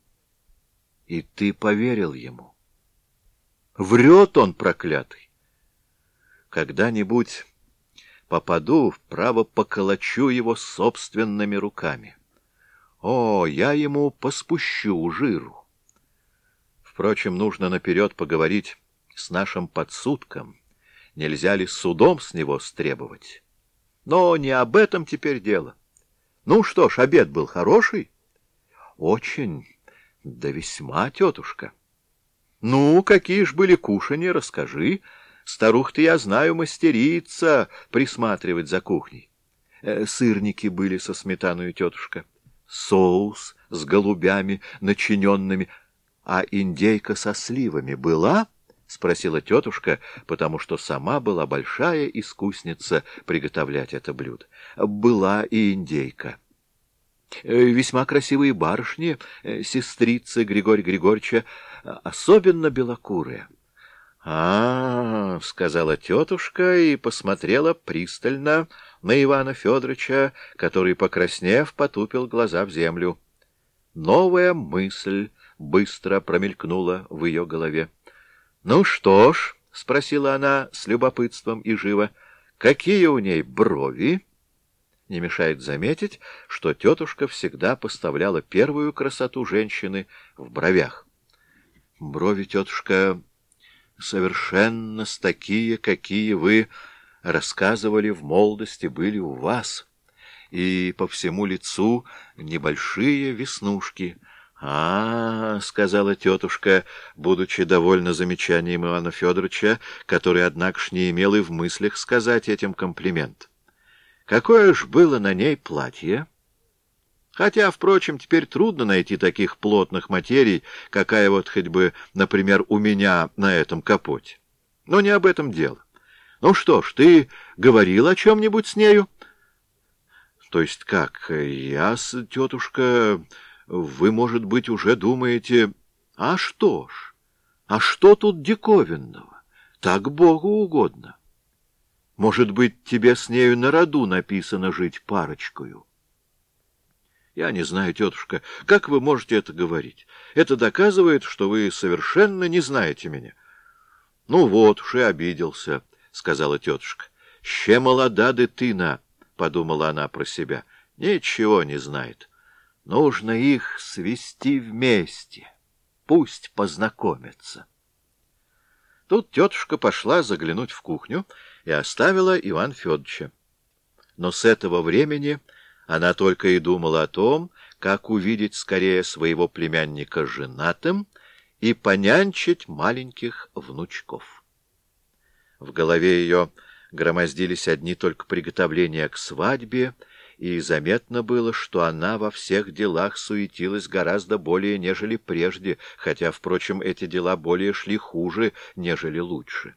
S1: И ты поверил ему. Врет он, проклятый. Когда-нибудь попаду, право поколочу его собственными руками. О, я ему поспущу жиру. Впрочем, нужно наперед поговорить с нашим подсудком. Нельзя ли судом с него стребовать? Но не об этом теперь дело. Ну что ж, обед был хороший? Очень, да весьма, тетушка. Ну, какие ж были кушанья, расскажи, — Старух-то, я знаю, мастерица присматривать за кухней. Э, сырники были со сметаной, тетушка, соус с голубями, начиненными, а индейка со сливами была? — спросила тетушка, потому что сама была большая искусница приготовлять это блюдо. Была и индейка. Э, весьма красивые барышни, э, сестрицы Григория Григорьевича, особенно белокурые. А, — сказала тетушка и посмотрела пристально на Ивана Федоровича, который, покраснев, потупил глаза в землю. Новая мысль быстро промелькнула в ее голове. — Ну что ж, — спросила она с любопытством и живо, — какие у ней брови? Не мешает заметить, что тетушка всегда поставляла первую красоту женщины в бровях. Брови тетушка совершенно такие, какие вы рассказывали в молодости были у вас, и по всему лицу небольшие веснушки. -а сказала тетушка, будучи довольна замечанием Ивана Федоровича, который, однако ж, не имел и в мыслях сказать этим комплимент. Какое ж было на ней платье? Хотя, впрочем, теперь трудно найти таких плотных материй, какая вот хоть бы, например, у меня на этом капоте. Но не об этом дело. Ну что ж, ты говорил о чем-нибудь с нею? То есть как? Я, тетушка, вы, может быть, уже думаете... А что ж? А что тут диковинного? Так Богу угодно. Может быть, тебе с нею на роду написано жить парочкою? Я не знаю, тетушка, как вы можете это говорить? Это доказывает, что вы совершенно не знаете меня. Ну вот уж и обиделся, — сказала тетушка. Ще молода дитина, — подумала она про себя, — ничего не знает. Нужно их свести вместе, пусть познакомятся. Тут тетушка пошла заглянуть в кухню и оставила Иван Федоровича. Но с этого времени она только и думала о том, как увидеть скорее своего племянника женатым и понянчить маленьких внучков. В голове ее громоздились одни только приготовления к свадьбе, и заметно было, что она во всех делах суетилась гораздо более, нежели прежде, хотя, впрочем, эти дела более шли хуже, нежели лучше.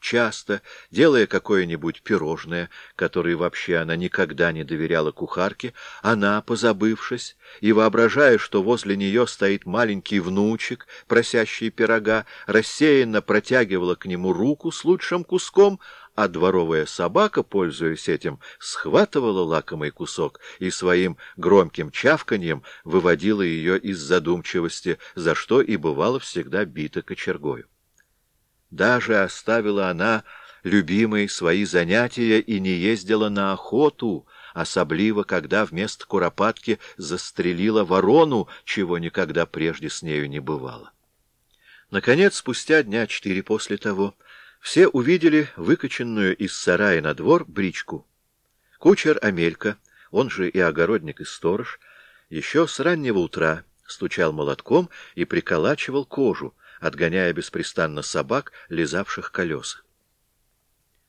S1: Часто, делая какое-нибудь пирожное, которое вообще она никогда не доверяла кухарке, она, позабывшись и воображая, что возле нее стоит маленький внучек, просящий пирога, рассеянно протягивала к нему руку с лучшим куском, а дворовая собака, пользуясь этим, схватывала лакомый кусок и своим громким чавканьем выводила ее из задумчивости, за что и бывало всегда бита кочергою. Даже оставила она любимые свои занятия и не ездила на охоту, особливо, когда вместо куропатки застрелила ворону, чего никогда прежде с нею не бывало. Наконец, спустя дня четыре после того, все увидели выкоченную из сарая на двор бричку. Кучер Амелька, он же и огородник и сторож, еще с раннего утра стучал молотком и приколачивал кожу, отгоняя беспрестанно собак, лизавших колеса.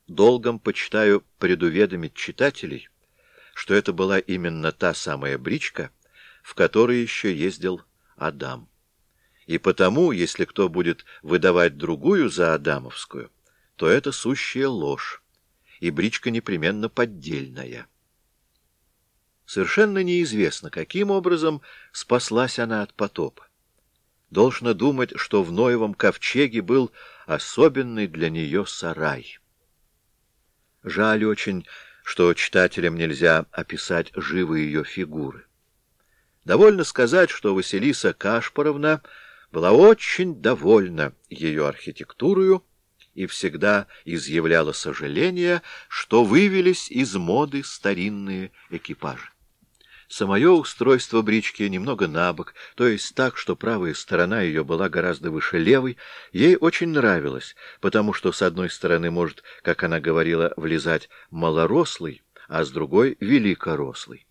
S1: Долгом почитаю предуведомить читателей, что это была именно та самая бричка, в которой еще ездил Адам. И потому, если кто будет выдавать другую за Адамовскую, то это сущая ложь, и бричка непременно поддельная. Совершенно неизвестно, каким образом спаслась она от потопа должно думать, что в Ноевом ковчеге был особенный для нее сарай. Жаль очень, что читателям нельзя описать живые ее фигуры. Довольно сказать, что Василиса Кашпаровна была очень довольна ее архитектурою и всегда изъявляла сожаление, что вывелись из моды старинные экипажи. Самое устройство брички немного набок, то есть так, что правая сторона ее была гораздо выше левой, ей очень нравилось, потому что с одной стороны может, как она говорила, влезать малорослый, а с другой — великорослый.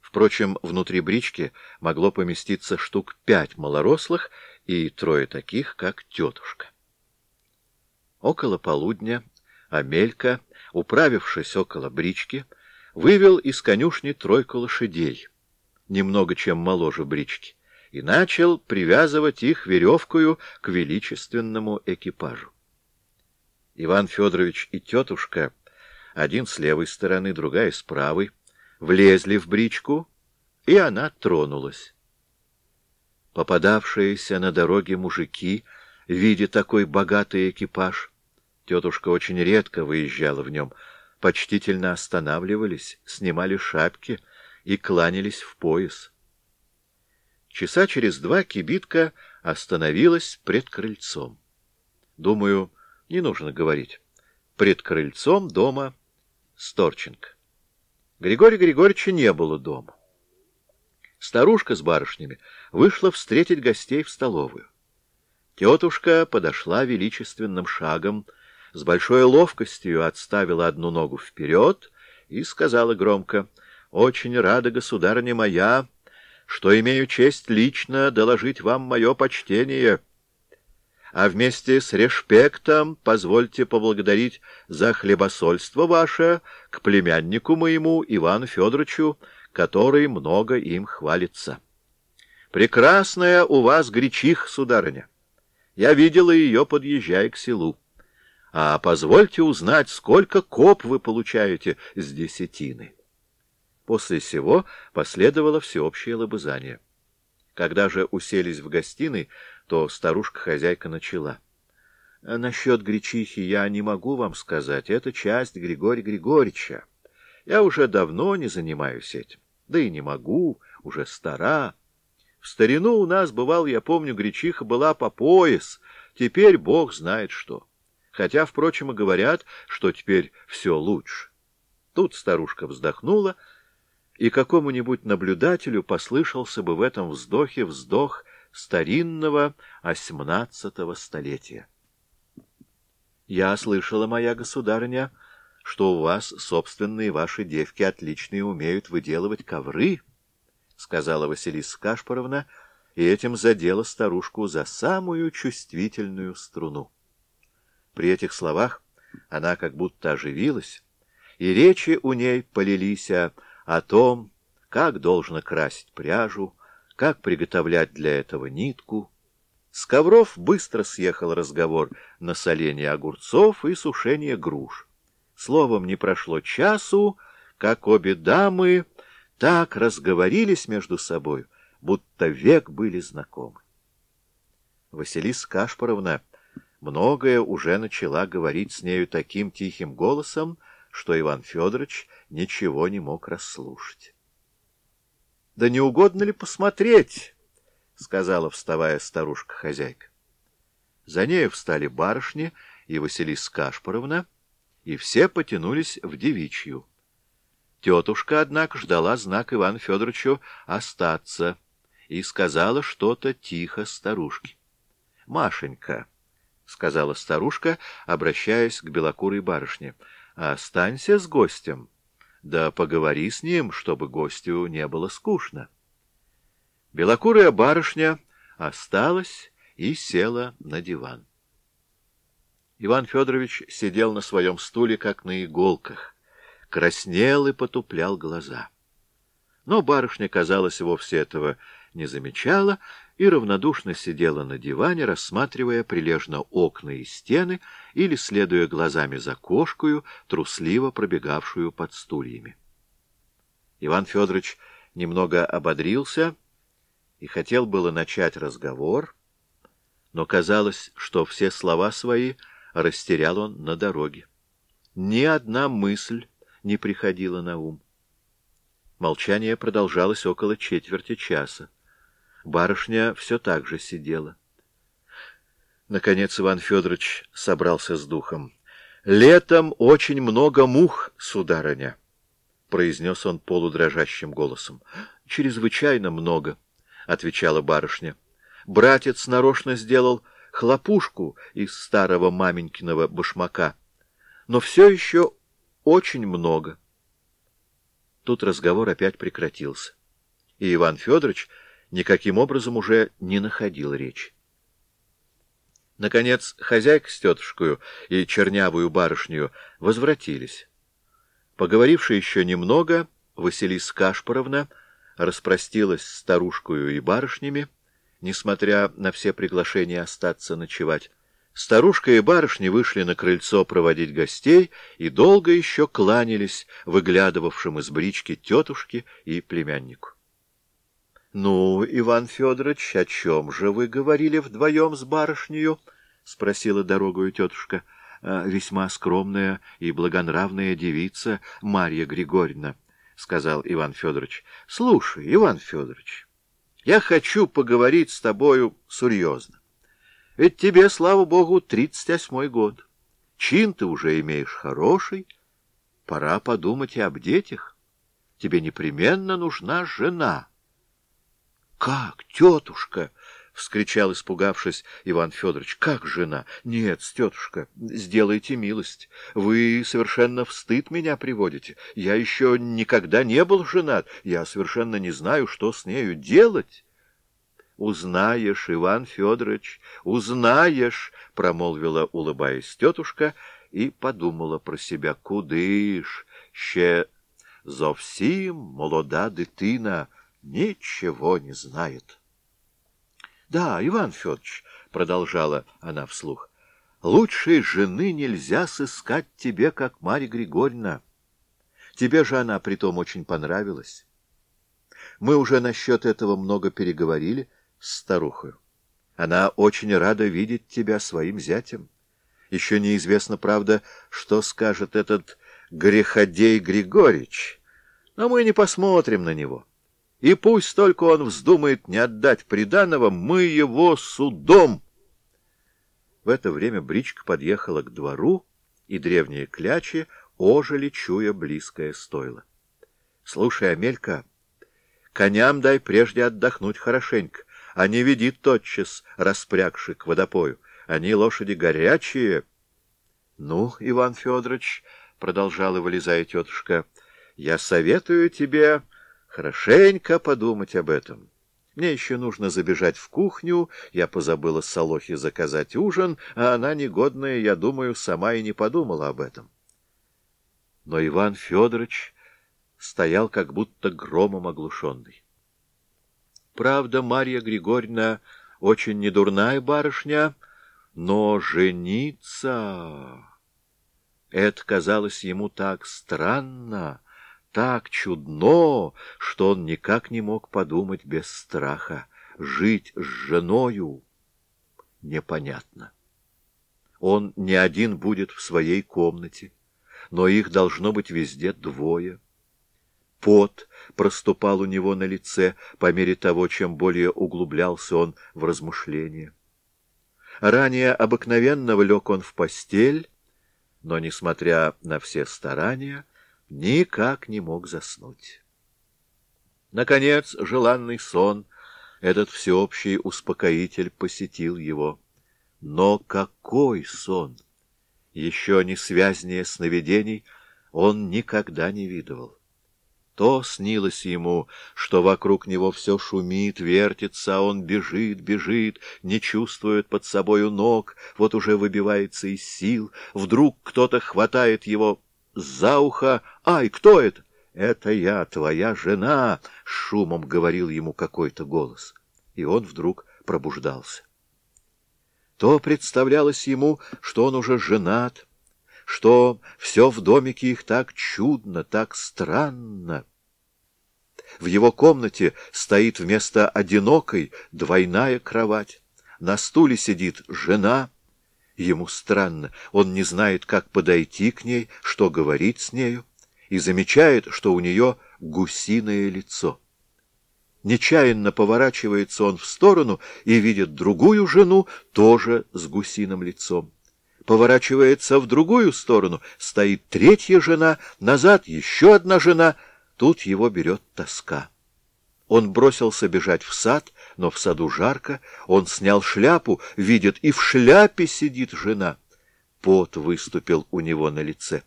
S1: Впрочем, внутри брички могло поместиться штук пять малорослых и трое таких, как тетушка. Около полудня Амелька, управившись около брички, вывел из конюшни тройку лошадей, немного чем моложе брички, и начал привязывать их веревкою к величественному экипажу. Иван Федорович и тетушка, один с левой стороны, другая с правой, влезли в бричку, и она тронулась. Попадавшиеся на дороге мужики, видя такой богатый экипаж, тетушка очень редко выезжала в нем, почтительно останавливались, снимали шапки и кланялись в пояс. Часа через два кибитка остановилась пред крыльцом. Думаю, не нужно говорить. Пред крыльцом дома Сторченко. Григория Григорьевича не было дома. Старушка с барышнями вышла встретить гостей в столовую. Тетушка подошла величественным шагом, с большой ловкостью отставила одну ногу вперед и сказала громко, «Очень рада, государыня моя, что имею честь лично доложить вам мое почтение. А вместе с респектом позвольте поблагодарить за хлебосольство ваше к племяннику моему Ивану Федоровичу, который много им хвалится. Прекрасная у вас гречих, сударыня. Я видела ее, подъезжая к селу. А позвольте узнать, сколько коп вы получаете с десятины. После сего последовало всеобщее лобызание. Когда же уселись в гостиной, то старушка-хозяйка начала. — Насчет гречихи я не могу вам сказать. Это часть Григория Григорьевича. Я уже давно не занимаюсь этим. Да и не могу, уже стара. В старину у нас, бывал, я помню, гречиха была по пояс. Теперь бог знает что. Хотя, впрочем, и говорят, что теперь все лучше. Тут старушка вздохнула, — и какому-нибудь наблюдателю послышался бы в этом вздохе вздох старинного осьмнадцатого столетия. «Я слышала, моя государыня, что у вас собственные ваши девки отличные умеют выделывать ковры», — сказала Василиса Кашпаровна, и этим задела старушку за самую чувствительную струну. При этих словах она как будто оживилась, и речи у ней полились о том, как должно красить пряжу, как приготовлять для этого нитку. С ковров быстро съехал разговор на соление огурцов и сушение груш. Словом, не прошло часу, как обе дамы так разговорились между собой, будто век были знакомы. Василиса Кашпаровна многое уже начала говорить с нею таким тихим голосом, что Иван Федорович ничего не мог расслушать. — Да не угодно ли посмотреть? — сказала, вставая старушка-хозяйка. За нею встали барышни и Василиса Кашпаровна, и все потянулись в девичью. Тетушка, однако, ждала знак Ивану Федоровичу остаться и сказала что-то тихо старушке. — Машенька, — сказала старушка, обращаясь к белокурой барышне, — Останься с гостем, да поговори с ним, чтобы гостю не было скучно. Белокурая барышня осталась и села на диван. Иван Федорович сидел на своем стуле, как на иголках, краснел и потуплял глаза. Но барышня, казалось, вовсе этого не замечала и равнодушно сидела на диване, рассматривая прилежно окна и стены или следуя глазами за кошкою, трусливо пробегавшую под стульями. Иван Федорович немного ободрился и хотел было начать разговор, но казалось, что все слова свои растерял он на дороге. Ни одна мысль не приходила на ум. Молчание продолжалось около четверти часа. Барышня все так же сидела. Наконец Иван Федорович собрался с духом. — Летом очень много мух, сударыня, — произнес он полудрожащим голосом. — Чрезвычайно много, — отвечала барышня. Братец нарочно сделал хлопушку из старого маменькиного башмака, но все еще очень много. Тут разговор опять прекратился, и Иван Федорович никаким образом уже не находил речи. Наконец, хозяйка с тетушкою и чернявую барышню возвратились. Поговоривши еще немного, Василиса Кашпаровна распростилась с старушкою и барышнями, несмотря на все приглашения остаться ночевать. Старушка и барышни вышли на крыльцо проводить гостей и долго еще кланялись выглядывавшим из брички тетушке и племяннику. — Ну, Иван Федорович, о чем же вы говорили вдвоем с барышнею? — спросила дорогую тетушка. «А, — Весьма скромная и благонравная девица Марья Григорьевна, — сказал Иван Федорович. — Слушай, Иван Федорович, я хочу поговорить с тобою серьезно. Ведь тебе, слава богу, тридцать восьмой год. Чин ты уже имеешь хороший. Пора подумать и об детях. Тебе непременно нужна жена. — Как, тетушка? — вскричал, испугавшись, Иван Федорович. — Как жена? — Нет, тетушка, сделайте милость. Вы совершенно в стыд меня приводите. Я еще никогда не был женат. Я совершенно не знаю, что с нею делать. — Узнаешь, Иван Федорович, узнаешь, — промолвила, улыбаясь тетушка, и подумала про себя. — Кудыш, ще зовсім молода дитина, ничего не знает. — Да, Иван Федорович, — продолжала она вслух, — лучшей жены нельзя сыскать тебе, как Марья Григорьевна. Тебе же она притом очень понравилась. Мы уже насчет этого много переговорили с старухой. Она очень рада видеть тебя своим зятем. Еще неизвестно, правда, что скажет этот греходей Григорьевич, но мы не посмотрим на него. И пусть только он вздумает не отдать приданого, мы его судом. В это время бричка подъехала к двору, и древние клячи ожили, чуя близкое стойло. — Слушай, Амелька, коням дай прежде отдохнуть хорошенько, а не веди тотчас, распрягши к водопою. Они лошади горячие. — Ну, Иван Федорович, — продолжала, вылезая тетушка, — я советую тебе хорошенько подумать об этом. Мне еще нужно забежать в кухню, я позабыла Солохе заказать ужин, а она, негодная, я думаю, сама и не подумала об этом. Но Иван Федорович стоял как будто громом оглушенный. Правда, Марья Григорьевна очень недурная барышня, но жениться... Это казалось ему так странно, так чудно, что он никак не мог подумать без страха. Жить с женою непонятно. Он не один будет в своей комнате, но их должно быть везде двое. Пот проступал у него на лице по мере того, чем более углублялся он в размышления. Ранее обыкновенно лег он в постель, но, несмотря на все старания, никак не мог заснуть. Наконец, желанный сон, этот всеобщий успокоитель, посетил его. Но какой сон! Еще не связнее сновидений он никогда не видывал. То снилось ему, что вокруг него все шумит, вертится, а он бежит, бежит, не чувствует под собою ног, вот уже выбивается из сил. Вдруг кто-то хватает его за ухо. «Ай, кто это?» «Это я, твоя жена!» — шумом говорил ему какой-то голос. И он вдруг пробуждался. То представлялось ему, что он уже женат, что все в домике их так чудно, так странно. В его комнате стоит вместо одинокой двойная кровать. На стуле сидит жена. Ему странно, он не знает, как подойти к ней, что говорить с нею, и замечает, что у нее гусиное лицо. Нечаянно поворачивается он в сторону и видит другую жену, тоже с гусиным лицом поворачивается в другую сторону, стоит третья жена, назад еще одна жена. Тут его берет тоска. Он бросился бежать в сад, но в саду жарко. Он снял шляпу, видит, и в шляпе сидит жена. Пот выступил у него на лице.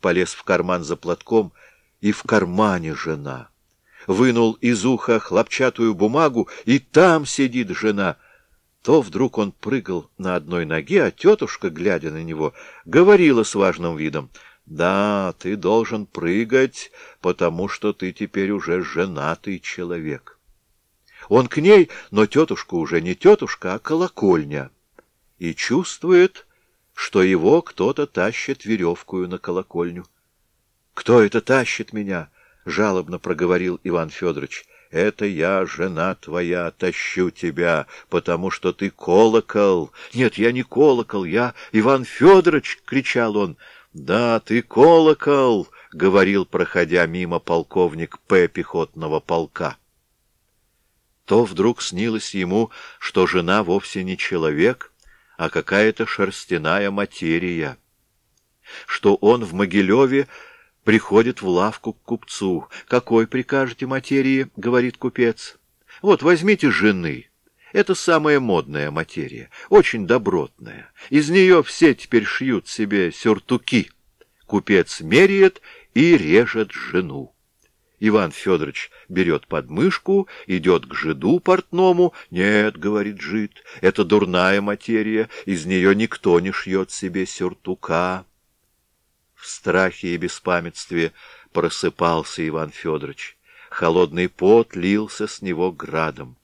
S1: Полез в карман за платком, и в кармане жена. Вынул из уха хлопчатую бумагу, и там сидит жена — то вдруг он прыгал на одной ноге, а тетушка, глядя на него, говорила с важным видом, «Да, ты должен прыгать, потому что ты теперь уже женатый человек». Он к ней, но тетушка уже не тетушка, а колокольня, и чувствует, что его кто-то тащит веревкую на колокольню. «Кто это тащит меня?» — жалобно проговорил Иван Федорович. Это я, жена твоя, тащу тебя, потому что ты колокол. Нет, я не колокол, я Иван Федорович, — кричал он. Да, ты колокол, — говорил, проходя мимо полковник П. пехотного полка. То вдруг снилось ему, что жена вовсе не человек, а какая-то шерстяная материя, что он в Могилеве приходит в лавку к купцу. «Какой прикажете материи?» — говорит купец. «Вот возьмите жены Это самая модная материя, очень добротная. Из нее все теперь шьют себе сюртуки. Купец меряет и режет жену. Иван Федорович берет подмышку, идет к жиду портному. «Нет, — говорит жид, — это дурная материя, из нее никто не шьет себе сюртука». В страхе и беспамятстве просыпался Иван Федорович. Холодный пот лился с него градом.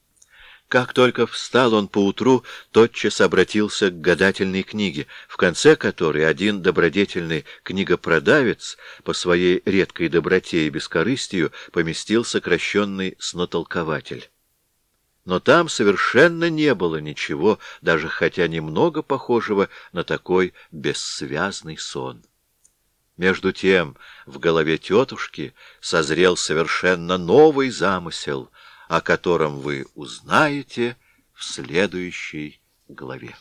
S1: Как только встал он поутру, тотчас обратился к гадательной книге, в конце которой один добродетельный книгопродавец по своей редкой доброте и бескорыстию поместил сокращенный снотолкователь. Но там совершенно не было ничего, даже хотя немного похожего на такой бессвязный сон. Между тем в голове тетушки созрел совершенно новый замысел — о котором вы узнаете в следующей главе.